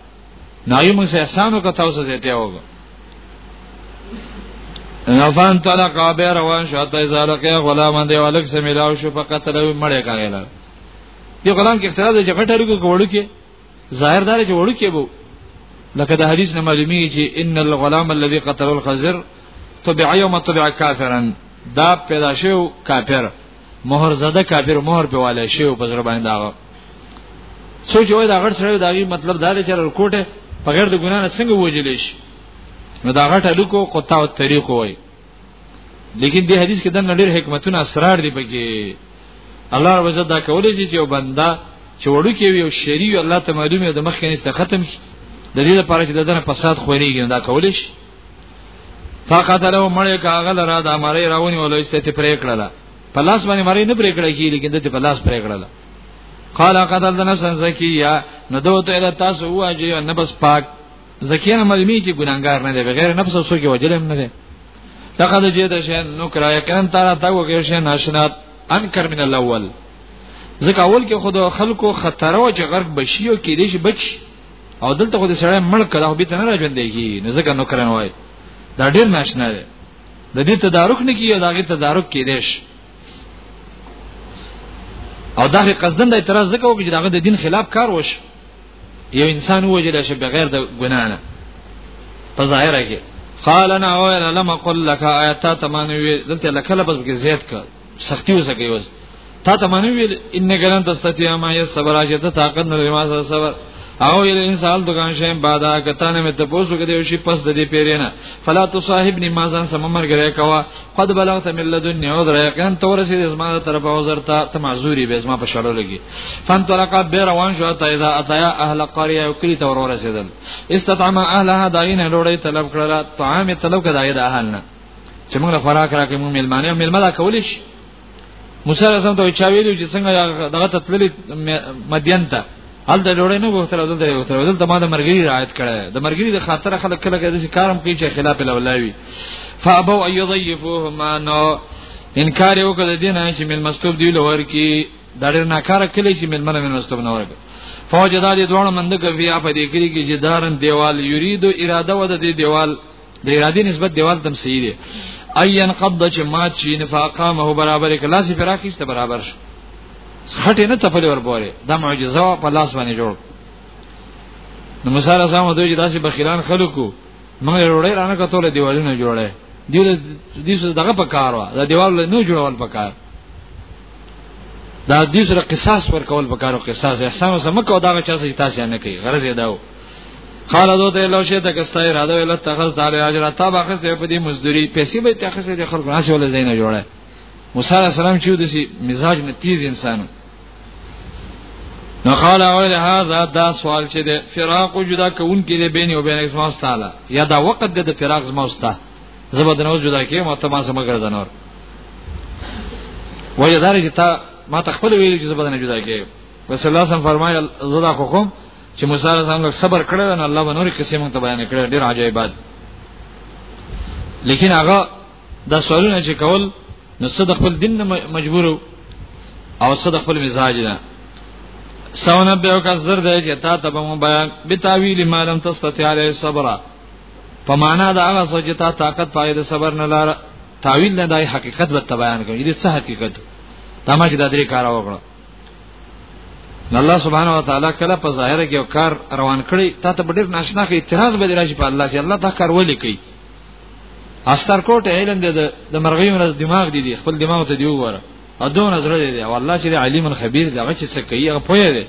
نه یو موږ احسانو کا تاسو ته ته وګ نفان تعالی قابه روان شاته ازاله کې غلام دی ولک سمیلاو شو فقط له مړې کاغلا دی غلام کې اختلاف دی چې غټه کو وړو کې ظاهر دار چې وړو کې بو لکه د حدیث نه معلومی چې ان الغلام الذي قتل الخزر طبع يوم طبع كافرا دا پیدا شو کافر مہر زده کافر مہر په والي شی او بزر باندې دا سوچ وای دا غړ سره دا مطلب دا لري چې رکوټه په غیر د ګنا نه څنګه وجلې شي نو دا غټه لکو قطع او طریق وای لیکن دې حدیث کې د نړیر حکمتونه اسرار دی پکې الله رب عزت دا کولې چې یو بندا چې وړو کې یو شری الله ته معلومه د مخ کې نشته ختم شي د دې لپاره چې د دنه فساد خوريږي دا کولې شي فقتلو مړی کاغل را د مری راونی ولو استت پرې کړل په لاس باندې مری نه پرې کړی کی لیکن دته په لاس پرې کړل قال قتل نفسا زکیه نو دوته له تاسو واجه نه بس پاک زکیه نه ملمی چې ګناګار نه دی بغیر نفس اوسو کې وجلم نه دی تقد جه د شین نو کرا یقین تر تا وګه شین ناشنات انکر من الاول ځکه اول کې خود خلکو خطر او چې غرق بشیو کې دې بچ او دلته خو د سړی مړ کړه خو به تنه راځندې کی نه ځکه نو کرن وای دا ډیر ناشنا دی د دې تدارک نه کیو دا غي تدارک کې دیش او دا غي قصدن د اعتراض زکه وکړي دا غي د دین خلاف کار وش یو انسان وجل شي بغیر د ګنا نه په ظاهر کې قال انا اول لم اقل لك ايات تمانوي دلته لکه لبس کې زیات کړ سختی وسه کوي وس تا ته معنی ویل ان ګران تستیا ما یا صبر اجه ته طاقت نه لري ما سره صبر او ال انسان دکان شیم بادا کتانه مې ته پوسو کې دی شي پس د دې پیرینا فلا تو صاحب ني مازان سم مرګره کوا قد بلغت من لدن عذر یقین تو رسید از ما طرف عذر ته ته معذوری به از ما په شړو لګي فن طرقا به روان شو ته اذا اتیا اهل قريه وکړي ته ور رسیدل استطعم اهلها داینه لوړی طلب کړل طعام طلب کړه دایې د اهل نه چې موږ خوراک راکې موږ ملمانه او ملمانه کولې شي موسی علیه السلام ته چا ویلو چې څنګه دغه تتللی مدین ته حال د ډوړې نه وختل دلته یو تر دلته ما د مرګري رعایت کړه د مرګري د خاطر خلک کله کله چې کارم کوي چې خلاف الاولاوي فابو ايضيفوهما نو انکار یو کړ دین چې مل مستوب دی لور کی دا ډېر ناکار کړي چې مل منه مل مستوب نه ورګ فوجدا دې دوه مند کوي اپ دې کړي کې جدارن دیوال یرید اراده ود دې دیوال د ارادي نسبت دیوال تم صحیح دی ايان قبض چې مات شي نفاقامه برابر کلاس پر اخیسته برابر شي خټه نه تپلې ور پورې دا معجزه وا په لاس باندې جوړ نو مثال سم دوی چې داسې بخیلان خلکو موږ وروړې رانه کتل دیوالونه جوړه دی دې څه دغه په کار وا دا دیوال نه جوړول په کار دا دې سره قصاص ور کول په کارو قصاص احسان سم کو دا چا چې تاسو نه کوي غرض یې داو قال دو ته لو شه د کستا اراده ویل تخص دار اجر تا باخص دی په دې مزدوری پیسې به تخص دي خلک نه شول زینه جوړه موسی علیہ السلام چې د سي مزاج نه تیز انسانو نو قال اول هذا دا سوال چې د فراق جدا کون کې دی بین او بین اسما استاله یا دا وخت د فراق زما استا زبد نو جدا کې مو ته ما سم ګرځا نور وجه دار چې تا ما تخپل ویل چې زبد نه جدا کې رسول الله صلی الله علیه وسلم فرمایل زدا خو کوم چې موسی علیه السلام له صبر کړل نو الله بنور کیسه مونږ ته بیان کړل ډیر عجایبات لیکن هغه دا سوالونه چې کول نو صد خپل دین مجبور او صد خپل مزاج ده سونه به کا زر ده چې تا ته به بیان به تعویل ما لم تستطيع عليه صبر په معنا دا هغه سوچ ته طاقت پای د صبر نه لار تعویل نه دای حقیقت به بیان کوي دې څه حقیقت تماشه د درې کار وکړه الله سبحانه و تعالی کله په ظاهر کې یو کار روان کړي تا ته ډېر ناشنا کې اعتراض به راشي په الله چې الله دا کار ولې کوي استر کوټ علم دې د مرغیو رز دماغ دي دي خپل دماغ ته دی وره ادو نظر دې دی والله چې علیم خبیر دی هغه چې څه کوي هغه پوهه دی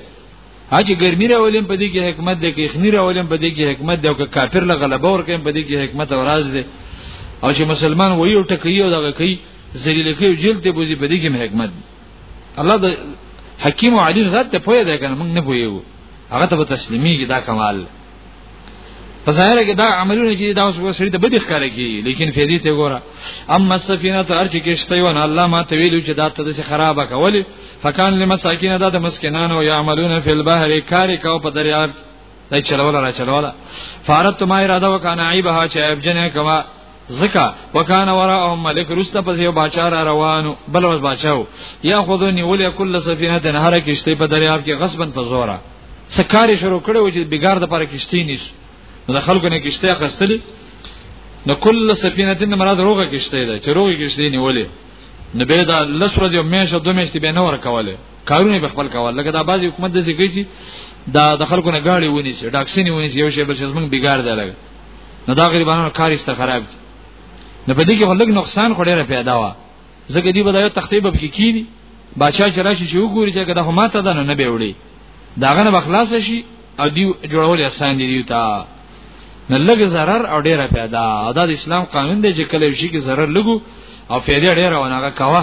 هغه ګرمي راولم په دې کې حکمت دی کې خنی راولم په دې کې حکمت دی او که کافر له غلبه ور کوي په دې کې حکمت او راز دی او چې مسلمان وایي او ټکوي او دغه کوي ذلیل کوي جلد دې بوزي په دې کې حکمت دی الله د حکیم او علیم ذات ته پوهه ده کنه موږ نه پوهیو هغه ته تسلیمیږي دا کمال په ظاهر کې دا عملونه چې دا اوس وسړي ته بده ښکار کی لیکن فیدی ته ګوره اما سفینه ته ارچ کې شته ونه الله ما ته ویلو چې دا ته د خرابه کول فکان لمساکین دا د مسکینانو یعملون فی البحر کاری کو په دریاب دا چلول را چلول فارت ما اراده وکانه عیبها چې ابجنه کما زکا وکانه وراهم ملک رسته پس یو باچا را روانو بل ور باچاو یا خودو نیولې کله سفینه تن هر کشته په دریاب کې غصبا په زوره سکاري شروع کړو چې بګار د پر کشتی نیس نو د خلکو نه کشته قستلی نو کله سفینه تن مراد روغه کشته ده چې روغه کشته نیولې نو به دا لس ورځې او میشه دوه میشتې به نه ور کوله کارونه به خپل کول لکه دا بعضی حکومت د څه کوي چې دا د خلکو نه غاړي ونی سي ډاکسینی ونی سي یو شی بل شي زمونږ بګار دی لګ نو دا غریبانو کار است خراب دي نو په دې کې ولګ نقصان خو ډیره پیدا وا زګې دی بدایو تختې به کې کینی بادشاہ چې راشي چې وګوري چې دا همات ده نه به وړي داغه نه بخلاص شي او دی جوړول آسان دي دی تا نه لګ zarar او ډیره پیدا دا د اسلام قانون دی چې کله شي کې zarar لګو او فائدې ډیره وناغه کاوه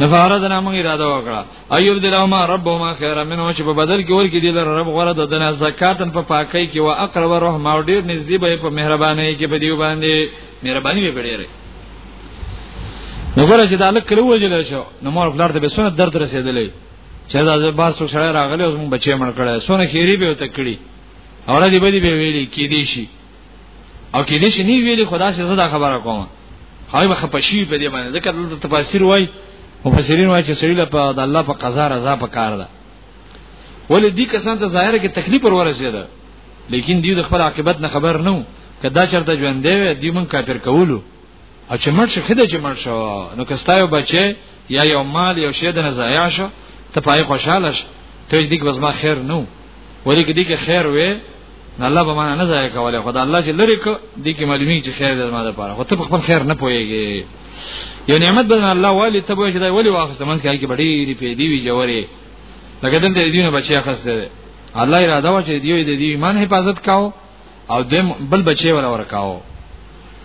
نفاره دنا موږ اراده وکړه ایوب دلهما ربهما خیر منه چې په بدل کې ورکی دی لر رب غره د دنا زکاتن په پاکۍ کې وا اقرب رحم او ډیر نږدې به په مهرباني کې په دیو باندې مهرباني به ډیره نو ګره چې دا لک کلو وجل شو نو مور خپل ته به سونه درد رسیدلې چې دا زبر څو شړای راغلی اوس مون بچی مړ کړه سونه خیری به وته کړی اور دې به دې به ویلي کې دی شي او کې دې شنی ویلې خدا سي زدا خبره کوم هاي مخه پشي په دې باندې ځکه د تفاسیر وای مفسرین وای چې سړي له په د الله په قضا رضا په کار ده ولې دې کسان ته ظاهر کې تکلیف ور ورسېده لیکن دې د خپل عاقبت نه خبر نه کدا چرته ژوند دی دې مون کافر کولو او چې مرشه خده چې مرشه نو کستایو بچي یا یو مال یو شی د نه ضایع شو ته پای خوشاله شې ته دې کې بس ما خیر نو ولې کې دې کې خیر وې نه الله به معنا نه ضایع کوله خدای الله چې لری کو دې کې معلومی چې خیر دې ما ده پاره خو ته خپل خیر نه پويږي یو نعمت بدن الله والی ته به چې دا ولی واخصه منځ کې بډې ری پیدي وی جوړي لکه دلته دې نه بچي اخسته الله اراده وا چې دیو دې دې ایمان حفاظت کاو او دیم بل بچي ولا ورکاو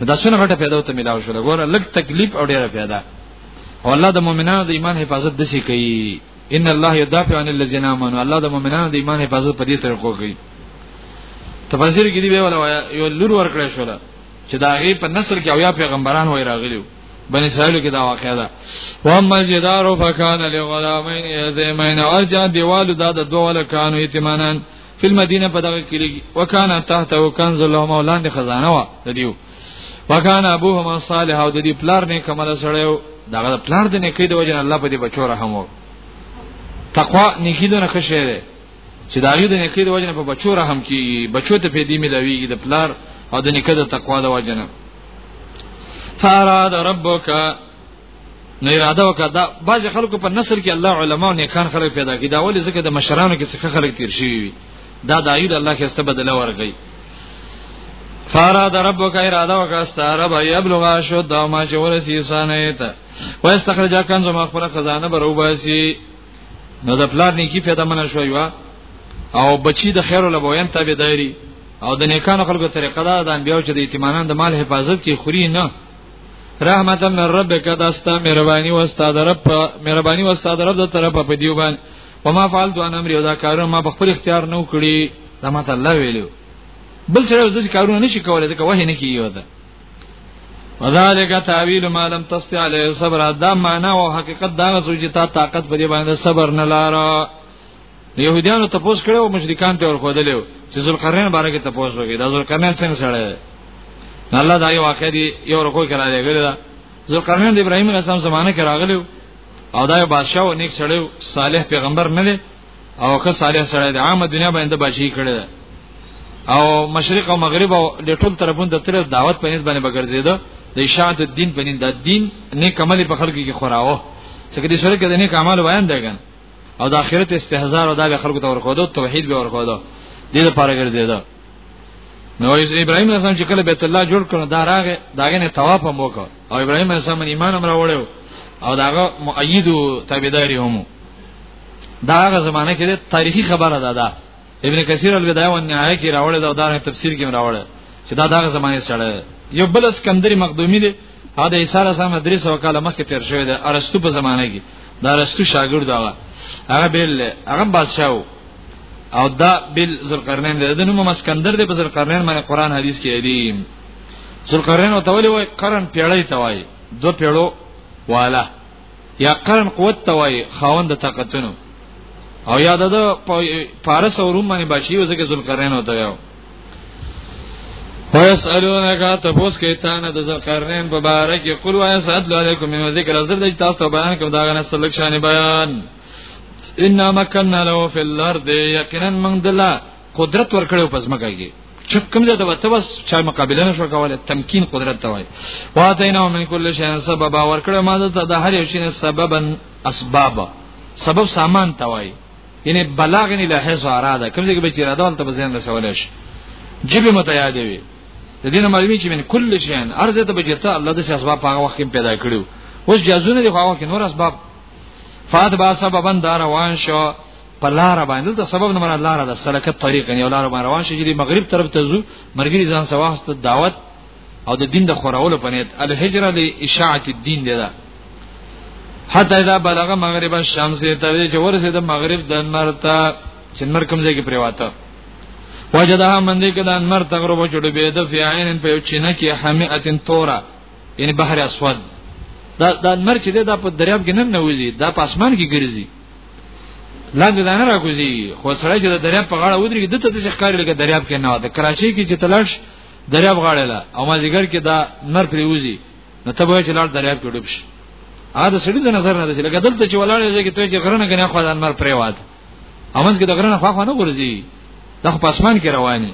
دا څونه غټه پیدا ته ملاو شو دا ګوره لږ تکلیف او ډیره پیدا او الله د مؤمنانو د ایمان حفاظت دسی کوي ان الله یدافع عن الذين امنوا الله د مؤمنانو د ایمان حفاظت په دې طریقو کوي تفسیر کې دی به ولا یو لور ورکړی شو چې دا غي په نسل کې او یا پیغمبران وای راغلیو بني اسرائیل کې دا واقعا ده واما الجدار فكان لغلامين يتيمين ارجع دیوال دا د دوه لکانو یتیمانان فی المدینه په دغه کلی وکانا تحت وکنز الله مولان دی خزانه وا د دیو وکانا ابوهما صالح او د دی پلار نه کمل سړیو دغه پلار د نه کید وجه الله په دې بچو رحم وو تقوا نیکی دونه خشه ده چې داغه د نه کید وجه په بچو رحم کی بچو ته په دې ملویږي د پلار او د نه کید تقوا د وجه نه فاراد ربک نو اراده وکړه دا بعض خلکو په نسل کې الله علما او نیکان خلک پیدا کړي دا ولې ځکه د مشرانو کې څخه خلک تیر شوی وي دا د ایود الله کې است بدله ورغی فاراد ربک اراده وکړه ستاره به یبلغ شد ما چې ورسی سانه ته واستخرج کنز ما خپل خزانه بروباسي نو د پلار نیکی پیدا منه شو یو او بچی د خیر له بوین تابعداري او د نیکانو خلکو طریقه دا د انبیو چې د ایتمانان د مال حفاظت کې خوري نه رحمتا من ربک دا ستا مهرباني و ستا د رب مهرباني و ستا د رب د طرفه په دیو باندې وما فعلت ان امر دا کار ما په خپل اختیار نه وکړي دا ما ته الله ویلو بل سره د کارونه نشي کولای ځکه وه نه کیو دا وذالک تعویل ما لم تستع علی صبر دا معنا او حقیقت دا سوچ ته طاقت په دې باندې صبر نه لاره يهوديانو تپوس کړو مشرکان ته ورخودلې چې ذوالقرنین باره کې تپوس وکړي دا ذوالقرنین څنګه سره الله دا یو واقع دی یو رکو کرا دی ګل دا ذوالقرنین د ابراهیم علیه السلام زمانه کې راغلی او دا یو بادشاہ و نیک سړی صالح پیغمبر نه دی او که صالح سړی دی عامه دنیا باندې بچی کړی دی او مشرق او مغرب او د ټول طرفونو د تر دعوت په نسبت باندې بګرځیدو د اشاعت الدین په نسبت د دین نیک عمل په خلکو کې خوراوه څنګه دې سره کې د نیک عمل بیان دی ګان او د اخرت استهزار او د خلکو ته ورکوده توحید به ورکوده دې لپاره ګرځیدا نو ابراهيم السلام چې کله بیت الله جوړ کړو دا راغه داغه نه طواف هم وکړ او ابراهيم السلام ایمان هم راوړو او داغه مؤید او تابعداري هم دا هغه زمانه کې تاریخي خبره ده دا ابن کثیر الوداع والنهایه کې راوړل دا دغه تفسیر کې راوړل چې دا دغه زمانه سره یو بل اسکندری مخدومی دی دا د عیسی رسام درې سو کاله مخکې تیر شوی دی ارسطو په زمانه کې دا ارسطو شاګرد هغه هغه بل هغه بادشاہ او دا بل ذوالقرنین دی د نوم اسکندر دی په ذوالقرنین باندې قران حدیث کې دی ذوالقرنین او تولی وای قرن پیړۍ توای دو پیړو والا یا قرن قوت توای خاوند طاقتونو او یا د فارس او روم باندې بچی و ځکه ذوالقرنین وته یو ويسالونك تبوس کیتانه د ذوالقرنین په باره کې قل ويسال علیکم من ذکر ازر د تاسو بیان کوم دا غنه سلک شان بیان ان مکننا له فی الارض یقینا من دلا قدرت ورکړو پس مګه کې چې کوم ځای د وته بس چا مقابله نشو کوله تمکین قدرت ته وای واتینا من کل شی سبب ورکړه ما ته د هر یو شی سببا اسباب سبب سامان ته وای یعنی بلاغ نه له هیڅ اراده کوم ځای کې به چې اراده ولته بزین رسول شي جبه متیاد وي د دین معلومی چې من کل شی ارزه ته بجته الله د اسباب په وخت کې پیدا کړو اوس جزونه دی خو هغه کې نور اسباب فات با سببن دا روان شو په لار باندې د سبب نه مراد لار ده سلکه طریق یعنی لار باندې روان شي چې مغرب طرف ته ځو مرګري ځان سواست دعوت او د دین د خورولو په نیت الهجره د اشاعه الدین دی دا حتی دا بلغ مغرب الشمس ته چې ورسه د مغرب د انمر ته چې نمر کوم ځای کې پریواته وجدها من دې کې د انمر تغرب چړې به د فیاین په چینه کې حمیاتن تورا یعنی بحر اسود دا د انمر چې دا په دریاب کې نه نوځي دا په اسمان کې ګرځي لاندې دا نه راکوزي خو سړی چې د دریاب په غاړه ودرېږي دته د ښکاری لګه دریاب کې نه ده کراچۍ کې چې تلش دریاب غاړه لا او مازیګر کې دا نر پریوزي نو ته به چې لار دریاب کې ډوب شي هغه د سړي د نظر نه ده چې لکه دلته چې ولاړ یې چې ته چې غرنه کنه خو د نر پریواد امنځ کې د غرنه خو خو نه ورځي دا خو پاسمان کې رواني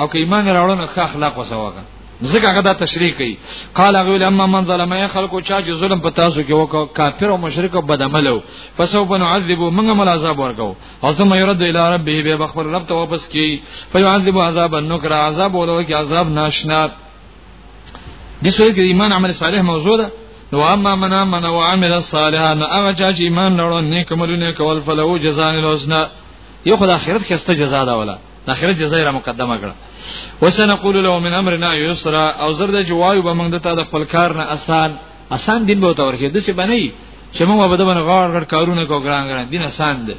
او که ایمان راوړل نو ښه اخلاق وسوګه ځکه هغه دا تشریح کوي قال غول اما من ظلم یا خلکو چا چې ظلم په تاسو کې وکاو کافر او مشرک او بدعملو فسوف نعذبو موږ مل عذاب ورکو او ثم يرد الى ربه به بخبر رب ته واپس کی فيعذب عذاب النكر عذاب ولو کې عذاب ناشنا دي سورې کې ایمان عمل صالح موضوع ده نو اما من امن او عمل صالحا نو هغه چا چې ایمان لرو نیک عملونه کول فلو جزاء الحسنى یو خدای اخرت کې ست جزاء دا ولا اخرت جزای را مقدمه کړه وسنقول له من امرنا یسرا او زرد چې وایو به موږ د تا د خپل کار نه آسان آسان دین به تور کې د څه بنئ چې موږ به د باندې غاړ غړ کارونه کو ګران ګران دین آسان دی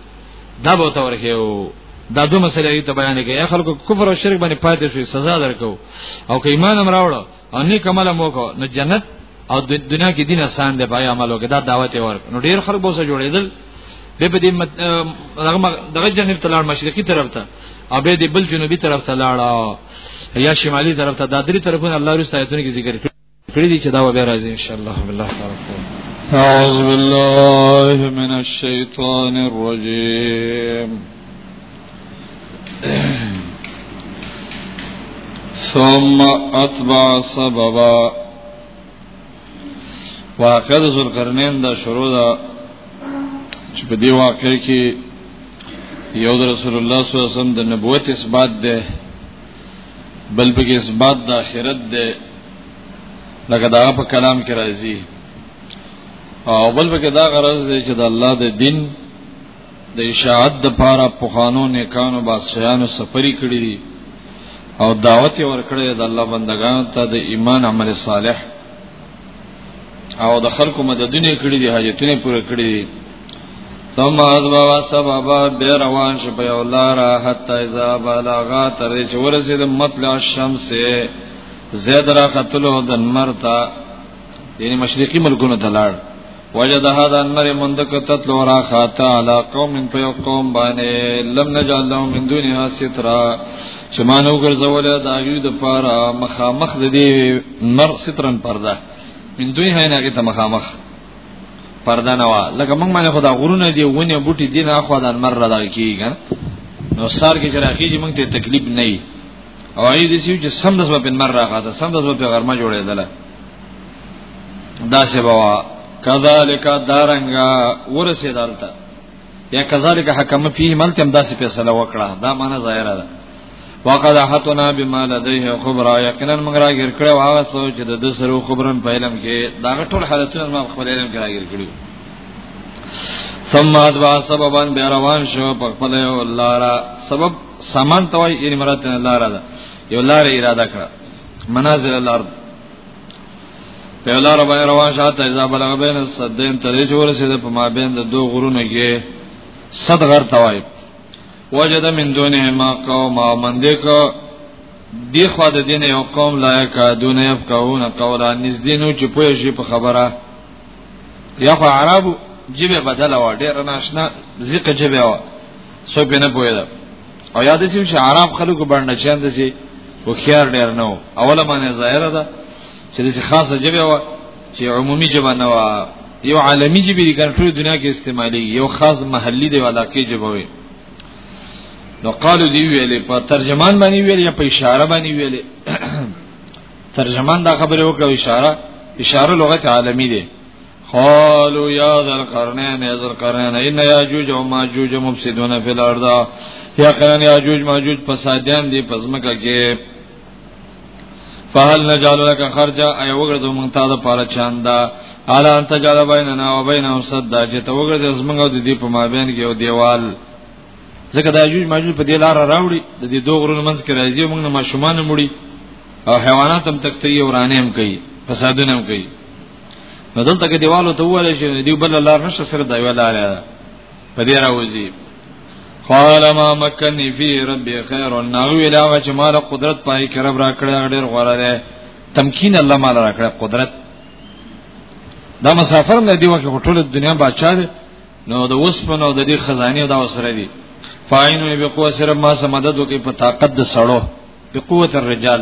دا به تور کې او دا دوه مسلې ته بیان کړي خلکو کفر او شرک باندې پاتې شي سزا درکو او که ایمان هم راوړو او نیک عمل مو کو نو جنت او د دنیا کې دین آسان دی پای عملو کې دا دعوت ورک نو ډیر خلک به سره جوړېدل به په دې دغه دغه جنوب ته لاړ مشرقي طرف ته او به دې بل جنوبي طرف ته لاړ یا شمالي طرف ته دا درې طرفونه الله رسول آیتونه کې ذکر کړی دي چې دا به راځي ان شاء الله بالله تعالی أعوذ بالله من الشيطان الرجيم ثم اتبع سببا واقع د ذوالقرنین دا شروع ده چې په دې واقع کې یو د رسول الله صلی الله علیه وسلم د نبوت اثبات ده بل په کې اثبات د آخرت ده لکه دا په کلام کې راځي او بل په کې دا غرض ده چې د الله د دین د اشاعت د پاره پخوانو نیکانو بادشاهانو سفری کړی دي او دعوت یې ورکړی د الله بندگانو ته د ایمان عمل صالح او د خلکو مددونه کړی دي حاجتونه پوره کړی دي ثم اذبا سبب به روان شو په ولار حتا اذا بلغا تر چې ورسید مطلع الشمس زید را قتلو د مرتا یعنی مشرقي ملکونو ته لاړ وجد هذا النار مندک تتلو را خاتا علا قوم په یو قوم باندې لم نجعل لهم من دونها سترا چې مانو ګرځول دا یو د پاره مخامخ د دې نر سترن پرده من دونها نه کې ته مخامخ پرده نه وا لکه موږ باندې خدا غرونه دی ونه بوټي دین اخوا د نر را کیږي نو سار کې چرخی چې موږ ته تکلیف نه او ای دې چې سم دسمه په نر راغله سم دسمه په غرمه جوړېدله دا څه بوا کذالک دارنګا ورسه دالته یا کذالک حکم فيه ملتم دا څه فیصله وکړه دا معنی ظاهره ده وقد حتنا بما لديه خبرا یقینا موږ راګر کړو هغه سوچ د د سرو خبرن په علم کې دا ټول حالتونه ما خپل علم کې راګر کړو ثم ادوا سببا بیا روان شو په خپل لارا سبب سامان توي یعنی مراد لارا ده یو لار اراده کړه منازل الارض په لار باندې روان شاته اذا بلغ بین الصدین ترې چې ورسېده په ما بین د دوه غرونو کې صد غر توایب وجد من دونه ما قوم او مندک دی خو د دین یو قوم لایق دون یفقهون قولا نزدینو چې پوه شي په خبره یا خو عربو جبه بدل و ډیر ناشنا ذکر جبه و سو په نه پوهه او یاد سیم چې عرب خلکو باندې چاند سي او خيار ډیر نو اوله باندې ظاهره ده چې د خاصه جبه و چې عمومي جبه نه و یو عالمی جبه د ټول دنیا کې استعمالي یو خاص محلي دی علاقې جبه وي نو قالو دی ویلې په ترجمان باندې ویلې یا په اشاره باندې ویلې ترجمان دا خبره وکړه اشاره اشاره لغت عالمی دی قالوا يا ذا القرنين يا ذا القرنين ان ياجوج وماجوج مفسدون في الارض یا قرن یاجوج ماجوج فسادیان دی پزمکه کې فهل نجعل لك خرجا اي وګرځو مونږ ته د پاره چاندا الا انت جعل بيننا وبينهم سدا چې ته وګرځې زمونږ د دې په مابین کې یو دیوال ځکه د یاجوج ماجوج په دې لار راوړي د دې دوه غرونو منځ کې راځي مونږ نه ماشومان مړي او حیوانات هم تکتیه ورانه هم کوي فسادونه هم کوي نو دلته کې دیوالو ته وویل شي دی بل لار نشه سره دی ولار په دې راوځي قال ما مکنی فی ربی خیر نو ویلا چې مال قدرت پای کې رب راکړه ډیر غوړه ده تمکین الله مال راکړه قدرت دا مسافر نه دی وکه ټول دنیا بادشاہ دی نو د وسپنو د دې خزانه دا وسره دي فاینو به قوه سره ما سمدد وکي په طاقت د سړو په قوت الرجال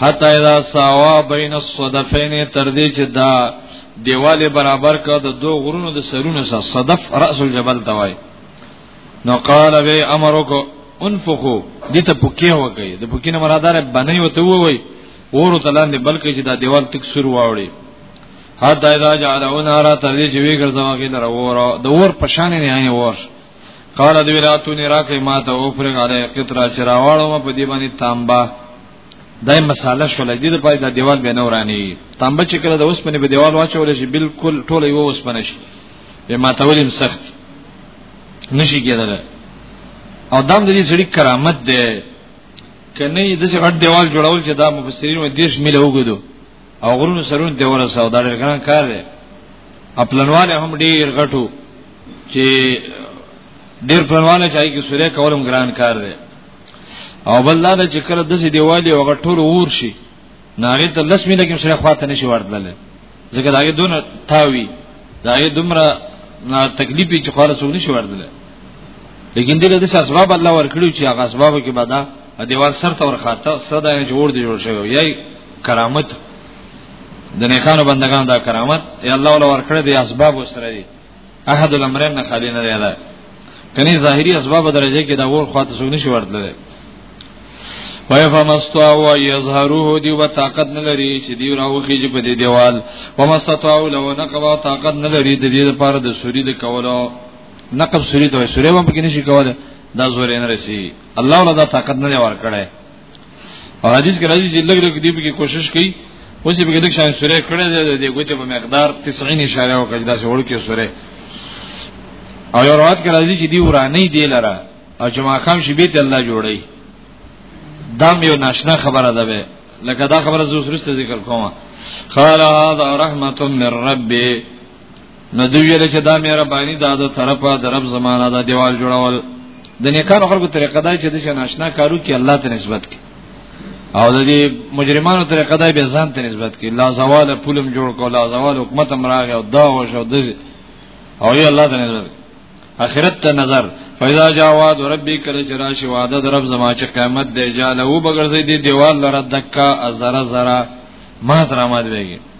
حتی اذا ساوا بین الصدفین تر دې چې دا دیواله برابر کړ د دوه غرونو د سرونو سره صدف راس الجبل توای نو قال به امرک انفخو دې ته پوکې وکي د پوکې نه مرادار بنې وته وای ورو تلان دې بلکې چې دا دیوال تک سر واوړي حتی اذا جعلوا نارا تر دې چې وی ګرځوا کې لره ور د ور پشان نه نه ور قال دی وراتو نه راکې ما ته او فرغ علی قطرا چراواړو ما په دی باندې تانبا دای مساله شول دې د پای د دیوال به نه ورانی تانبا چې کله د اوسپنې په دیوال واچول شي بالکل ټوله یو اوسپنه شي به ما ته ولیم سخت نشي کېدل او دام د دې سړي کرامت دی کنه د څه غټ دیوال جوړول چې دا مفسرین و دیش مله وګدو او غرونو سرون دیوال ساو دا ډېر ګران کار دی خپلنواله هم ډېر غټو چې ډیر پروانه چای کې سوره کولم ګران کار دی او بل دا چې کله د سې دیوالي او غټور اور شي ناغه ته لس مینه کې سره خواته نشي ورتلل ځکه دا یې دون تاوي دا یې دومره نا تکلیف چې خاله څو نشي ورتلل لیکن دغه د اسباب الله ورکړو چې هغه اسباب کې بدا دیوال سر ته ورخاته سره دا جوړ دی جوړ شوی یای کرامت د نیکانو بندگان دا کرامت ای الله ولا ورکړه دی اسباب وسره دی احد الامرین نه خالی نه ده کني ظاهري اسباب درجه کې دا ور خواته سګنی شو ورتله ويفهم استوا يظهره دی و طاقت نلري چې دی راوخی چې په دې دیوال ومستطاعوا لو نقوا طاقت نلري د دې لپاره د سوري د کولو نقب سوري ته سوري هم پکې نشي کوله دا زور نه رسی الله ولا دا طاقت نه ور کړی او حدیث کې راځي چې لګ لګ دی به کوشش کوي اوس به لګ شان سوره کړه د ګوتې په مقدار 90 اشاره او کجدا سوړ کې سوره او یو روایت کې راځي چې دی ورانه دی لره او چې ما خام شي بیت الله جوړي دا یو ناشنا خبره ده به لکه دا خبره زو سرسته ذکر کوم خاله هذا رحمت من ربي نو دوی ویل چې دا مهرباني دا د طرفه د رب زمانہ دا دیوال جوړول د نیکانو خلکو طریقه دا چې د شي ناشنا کارو کې الله ته نسبت کې او د دې مجرمانو طریقه دا به ځان ته نسبت کې لا زوال پولم جوړ کو لا زوال حکومت مراغه او دا او شو د او یې الله ته نسبت اخرت ته نظر فیضا جاواد ربی کله چې راشي وعده د رب زما چې قیامت دی جاله و بغرزي دی دیوال لره دکا ازره زره ما درامات ویږي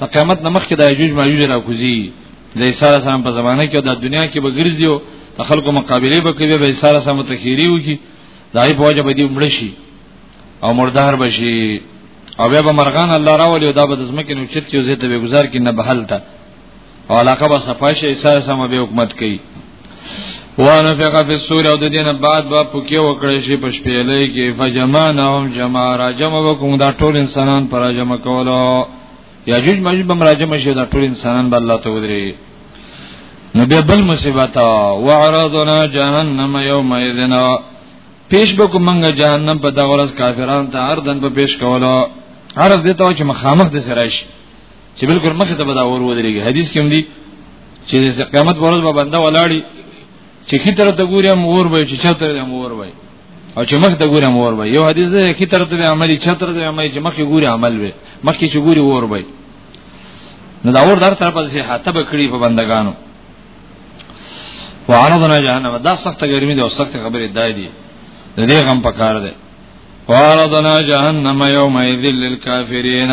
د قیامت نمخ کې د یجوج ماجوج را کوزي د عیسی السلام په زمانه کې د دنیا کې به ګرځي او د خلکو مقابله به کوي به عیسی السلام ته خيري وکي دای په وجه به دی مړ شي او مردار بشي او بیا به مرغان الله راولي او دا به د زمکه نو چت کې زه ته به گزار کې نه بهل تا او علاقه به صفای شي سره سم به حکومت کوي وانه فقه فی السور او د دینه بعد با پوکې وکړې شي په شپېلې کې فجمعناهم جمع راجم وکوم دا ټول انسانان پر راجم کولو یاجوج ماجوج بم راجم شي دا ټول انسانان بل الله ته ودري نو به بل مصیبت وعرضنا جهنم یوم اذن پیش بکو منګه جهنم په دغه ورځ کافرانو ته اردن په پیش کولو عرض دي ته چې مخامخ دي سره شي چې بالکل مخ ته بدا ور ودرېږي حدیث کې هم دی چې قیامت ورځ به بنده ولاړی چې کی طرف ته ګوري هم ور وای چې چا طرف هم ور وای او چې مخ ته ګوري هم ور وای یو حدیث دی کی طرف ته عملي چا طرف ته عملي چې مخ ګوري عمل وي مخ کې چې ګوري ور وای نو دا اور در طرف ته حتی به کړی په بندگانو وعرضنا جهنم دا سخت ګرمي دی او سخت خبره دای دی د دې غم پکار دی وعرضنا جهنم يومئذ للكافرين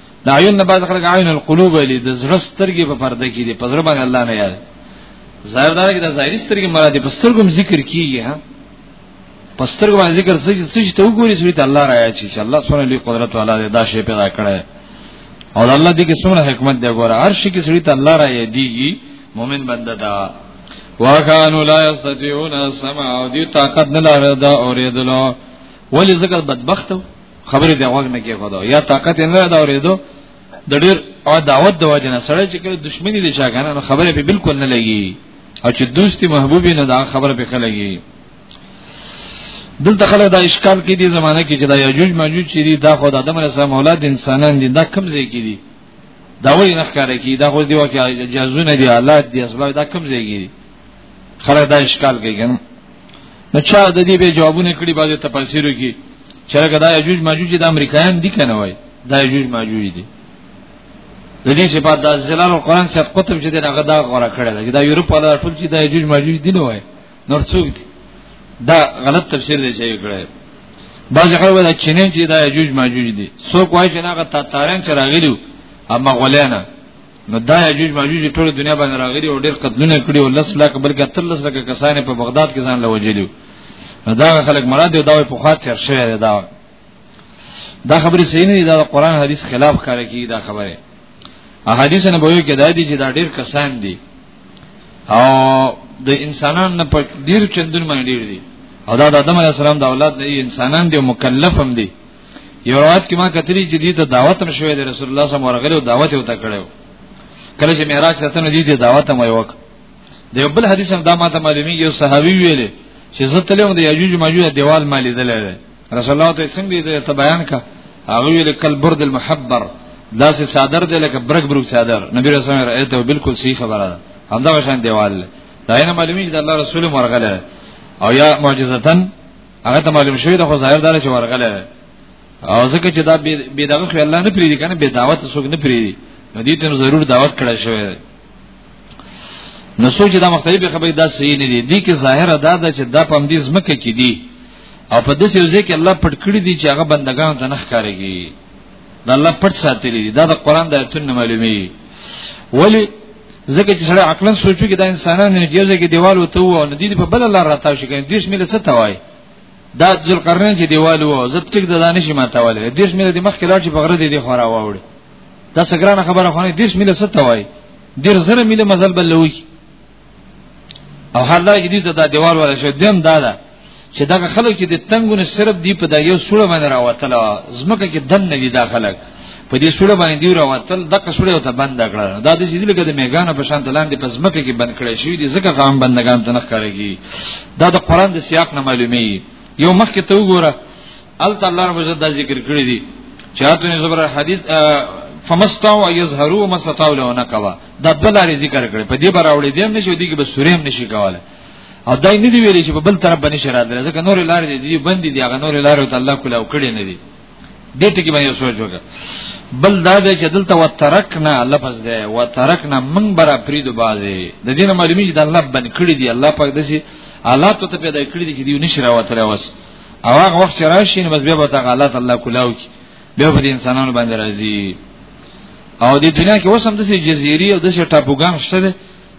د عیون نه بعد خلک عین القلوب ویلي د زړه سترګې په پرده کې دي په زړه باندې الله نه یاد ظاهر دا کې د ظاهري سترګې مراد په سترګو ذکر کیږي ها په سترګو باندې ذکر څه چې ته وګورې سوري ته الله رایا چې الله سبحانه لوی قدرت والا دی دا شی پیدا کړی او الله دې کې څومره حکمت دی ګوره هر شي کې سوري ته الله رایا دیږي مؤمن بنده دا وکانو لا یستطيعون السمع او دې طاقت نه لري دا اورېدلو ولی زګر بدبختو خبرې دی وګ نه کې خدا یا طاقت نه دا ورېدو د ډېر او دعوت د وجه نه سره چې کله دښمنی دي چا کنه نو خبره به بالکل نه لګي او چې دوستي محبوبي نه دا خبره به کلګي دلته خلک دا اشکال کې دي زمانه کې چې دا یجوج ماجوج چې دي دا خو د آدم رسول الله اولاد انسانان دي دا کم ځای کې دي دا وایي نه ښکاره کې دا خو دی واکه جزونه دي حالات دي اسباب دا کم ځای کې دي خلک دا اشکال کوي کنه نو چا د دې به جوابونه کړي بعضی تفاسیرو کې چې هغه دا یجوج ماجوج د امریکایان دي کنه وای دا یجوج ماجوج دي د دې صفات د زلال قرآن سره قطب چې دغه دا غوړه کړل دا یورپ ولا ټول چې دا یجوج ماجوج دي نه وای نور څوک دي دا غلط تفسیر دی چې کړی بعض خلک دا چینه چې دا یجوج ماجوج دي څوک وای چې هغه تاتاران چې راغلیو اما غولینا نو دا یجوج ماجوج ټول دنیا باندې راغلي او ډېر قتلونه کړي او لس لاک بلکې تر لس لاک کسان په بغداد کې ځان لوجلي نو دا خلک مراد دی دا په خاطر تیر شوی دی دا دا خبره صحیح نه دا قرآن حدیث خلاف کار کوي دا خبره احادیث نه بوي کې دا دي چې دا ډېر کسان دي او د انسانانو په ډیر چندون باندې ډیر دي او دا د آدم علی السلام د اولاد نه انسانان دي مکلف هم دي یو روایت کې ما کتلی چې دې ته دعوت هم شوې ده رسول الله صلی الله علیه وسلم دعوت یې وته کړو کله چې معراج ته نه دې ته دعوت هم یو وک د یو بل حدیث هم دا ما ته معلومی یو صحابي ویلې چې زه تلم د یجوج ماجوج دیوال ما لیدل ده رسول الله ته څنګه دې ته بیان کا هغه ویل کل برد المحبر دا سه صادر دی لکه برګ برګ صادر نبی رسول الله ایته بالکل صحیح خبره ده همدا شان دیوال ده دا نه معلومی چې د الله رسول مرغله او یا معجزتن هغه ته معلوم شوی دا خو ظاهر دار چې ورغله او ځکه چې دا به دغه خو الله نه پریدي کنه به دعوت څوک نه پریدي نو دې ته ضرور دعوت کړی شوی نو سوچ دا مختلفه خبرې دا صحیح نه دي دي کې ظاهر ادا ده چې دا پم دې زمکه کې دي او په دې سوزه کې الله پټ کړی دي چې هغه بندگان ته نه ښکارېږي د الله پټ ساتلی دی دا د قران د آیتونو معلومی ولی ځکه چې سره عقلا سوچو کې دا انسانانو نه دیږي کې دیوال وته و او ندی په بل لار راته شي کې دیش مله څه توای دا ذل قرن چې دیوال و زت ټیک د دانش ما تاواله دیش مله د مخ کې لاړ چې بغره دې خورا واوړي دا سګرانه خبره خونه دیش مله څه توای دیر زره مله مزل بلوي او هر دا چې دې ته دا دیوال ولا شو دیم دا ده چې دا خلک چې د تنګونه صرف دی په دا یو سوره باندې راوتل زمکه کې دن نه دي دا خلک په دې سوره باندې دی راوتل د قصوره او ته بند کړل دا د دې لګه د میګانو په شان تلاندې په زمکه کې بند کړی شوی دي ځکه غام بندگان ته نه ښکارېږي دا د قران د سیاق نه معلومي یو مخ کې ته وګوره ال تعالی رب عزت دا ذکر کړی دي چاته نه زبر حدیث فمستاو یظهروا مستاو لهونه کوا دا دوه لارې ذکر کړې په دې براوړې دیم نشو دي کې به سوریم نشي کوله او دای نه دی ویلي چې په بل طرف باندې شرایط لري ځکه نور لارې دي بندې دي هغه نور لارې ته الله کولاو کړې نه دي دې ټکی باندې سوچ وکړه بل دا دی چې دلته وترکنا لفظ دی وترکنا من برا پریدو بازي د دینه معلومی چې د الله بن کړی دی الله پاک دسی حالات ته پیدا کړی دی چې دیو نشي راوتره وس او هغه وخت چې راشي نو بس بیا به تعالی الله کولاو کی بیا په انسانانو باندې راځي او د دنیا کې اوس هم د جزيري او د ټاپوګان شته دي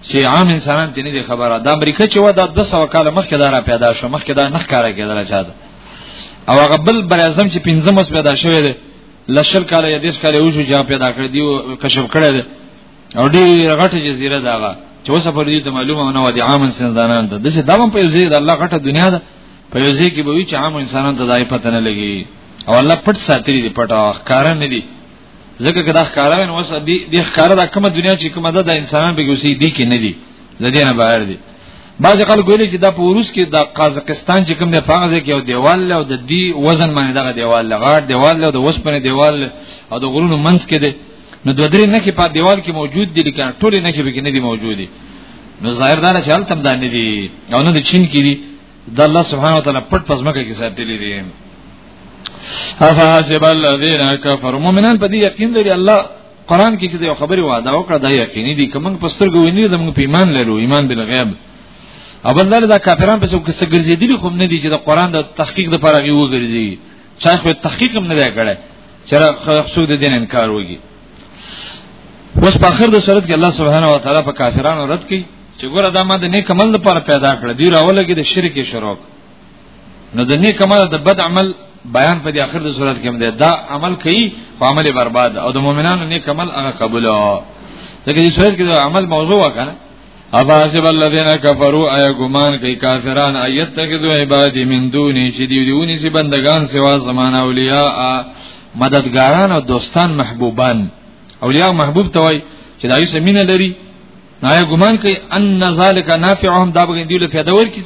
چې عام انسانان ته نه دي خبره د امریکا چې و دا 200 کال مخکې دا را پیدا شو مخکې دا نه ښکارا کېدل چا ده او هغه بل بر اعظم چې 15 اوس پیدا شوی دی لشل کال یا دیش کال یو شو چې پیدا کړ دی او کشف کړی دی او ډېر غټه جزيره دا غا چې اوس په دې ته معلومه نه و دي عام انسانان ته د څه دمن په یوه ځای د الله غټه دنیا ده په یو ځای کې به وی چې عام انسانان ته دای پته نه لګي او الله پټ ساتلی دی پټه ښکار نه دی ځکه کدا ښکار نه وسه دی د ښکار د کومه دنیا چې کومه ده د انسانان به اوسې دی کې نه دی لدی نه بهر دی بعض خلک ویلي چې دا په روس کې د قازقستان چې کوم د فاغزه کې یو دیوال له او د دی وزن باندې دغه دیوال له غاړ دیوال له د وسپنې دیوال او د غرونو منځ کې دی نو دوه درې نه کې په دیوال کې موجود دي لکه ټول نه کې به کې نه دي موجودي نو ظاهر دا نه چې هلته هم دا نه دي او نه د چین کې دي د الله سبحانه وتعالى پټ پزمکه کې ساتلې دي افحسب الذين كفروا مؤمنان په دې یقین لري الله قران کې چې د خبرې وعده وکړه دا یقیني دي کوم په سترګو ویني زموږ په ایمان لرو ایمان بل غیب اول دا د کافرانو په څو کې ګرځېدلي خو نه دي چې د قران د تحقیق لپاره یې وګرځي چا خو تحقیق هم نه دی کړی چې څوک د دین انکار وکړي اوس په اخر د صورت کې الله سبحانه و تعالی په کافرانو رد کړي چې ګوره دا ما د نیک عمل لپاره پیدا کړ دی راول کې د شرک شروع نو د نیک عمل د بد عمل بیان په دې اخر د صورت کې هم ده دا عمل کوي خو عمل برباد او د مؤمنانو نیک عمل هغه قبول ځکه چې صورت کې د عمل موضوع وکړه افاسب الذين كفروا اي ګمان کوي کافران ايت تکذو عبادي من دوني چې دی دیونی سي بندگان سوا زمان اولیاء مددګاران او دوستان محبوبان اولیاء محبوب توي چې دایو سمینه لري نه اي ګمان کوي ان ذالک نافعهم دا بګین دی له پیدا ورکی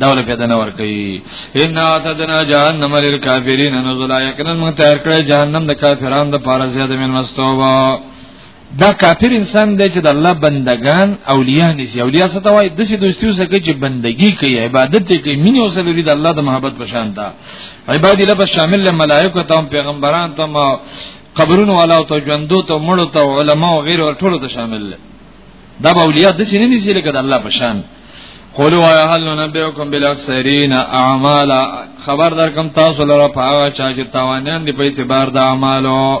دا ول پیدا نه ور کوي ان اتدنا جهنم للكافرين نزلا یقینا متهر کړه جهنم د کافرانو د پاره زیاده من مستوبه دا کافر انسان دی چې د الله بندگان اولیاء نسی اولیاء څه ته وایي د څه دوستي اوسه کې چې بندگی کوي عبادت کوي مینه اوسه لري د الله د محبت په شان ده عباد الله بس شامل له ملائکه ته پیغمبران ته ما قبرونو والا او ته ژوندو ته مړو ته علما او غیر او ټولو ته شامل ده دا به اولیاء د څه نه نسی لکه د الله په شان قولوا یا هل نبئکم بالاکثرین اعمالا خبر درکم تاسو لپاره په هغه چا چې تاوانیان دي په اعتبار د اعمالو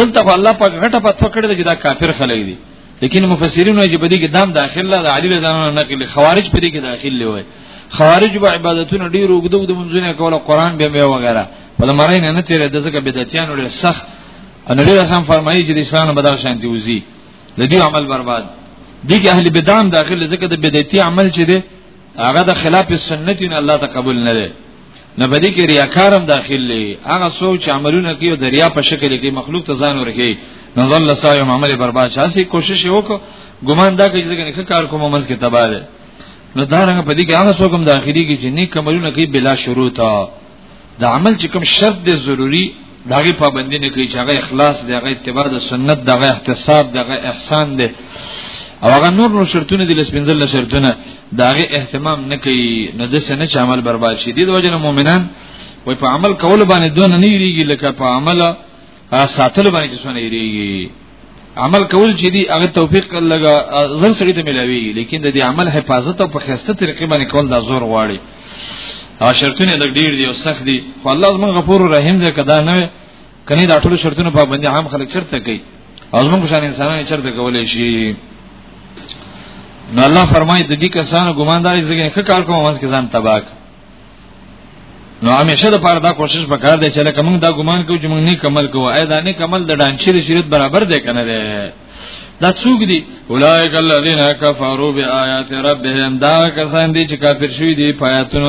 دلته خو الله پاک غټه پتو کړی چې دا کافر خلک دي لیکن مفسرین وايي چې بده کې دام داخل ده علي رضی الله عنه نقل خوارج پرې کې داخل لوي خوارج به عبادتونه ډیر وګدو د منځونه کوله قران به مې وغیرہ په مرین نه تیرې د زکه بدعتیان ډیر سخت ان ډیر سم فرمایي چې د اسلام بدل شانتي وزي د دې عمل برباد دي کې اهل بدعم داخل زکه د بدعتي عمل چې دی هغه د خلاف سنت نه الله تقبل نه دی نه بدی کې ریاکارم داخل لې هغه څو چې عملونه کوي او دریا په شکل کې مخلوق ته ځان ورکي نظر الله صاحب محمد برباد شاسي کوشش وکړو ګمان دا کوي چې کار کوم منځ کې تباہ ده نو دا رنګ په دې کې هغه څوک هم داخلي کې چې نیک عملونه کوي بلا شروط دا عمل چې کوم شرط دی ضروری داغي پابندی نه کوي چې هغه اخلاص دی هغه اتباع د سنت دی هغه احتساب دی هغه احسان دی او هغه نور نور شرطونه دي لس پنځل شرطونه داغه اهتمام نه کوي نو د سنه چې عمل برباد شي دي د وجه مؤمنان وای په عمل کول باندې دون نه یریږي لکه په عمل ساتل باندې چې سونه یریږي عمل کول چې دی هغه توفیق لګا زر سړی ته ملاوي لیکن د دې عمل حفاظت او په خسته طریقې باندې کول دا زور غواړي دا شرطونه لګ ډیر دي او سخت دي خو الله زمون غفور رحیم دی کدا نه کني دا ټول شرطونه په باندې عام خلک چرته کوي او زمون کو شان انسانان چرته کولای شي نو الله فرمایي د دې کسانو ګمان داري ځکه ښه کار کوم واسه ځان تباک نو همیشه د پاره دا کوشش وکړ دی چې لکه موږ دا ګمان کوو چې موږ نیک عمل کوو اې دا نیک عمل د ډانچې د شریعت برابر دی کنه دی دا څوک دي اولایک الذین کفروا بیاات ربهم دا کسان دي چې کافر شوی دي پایاتونو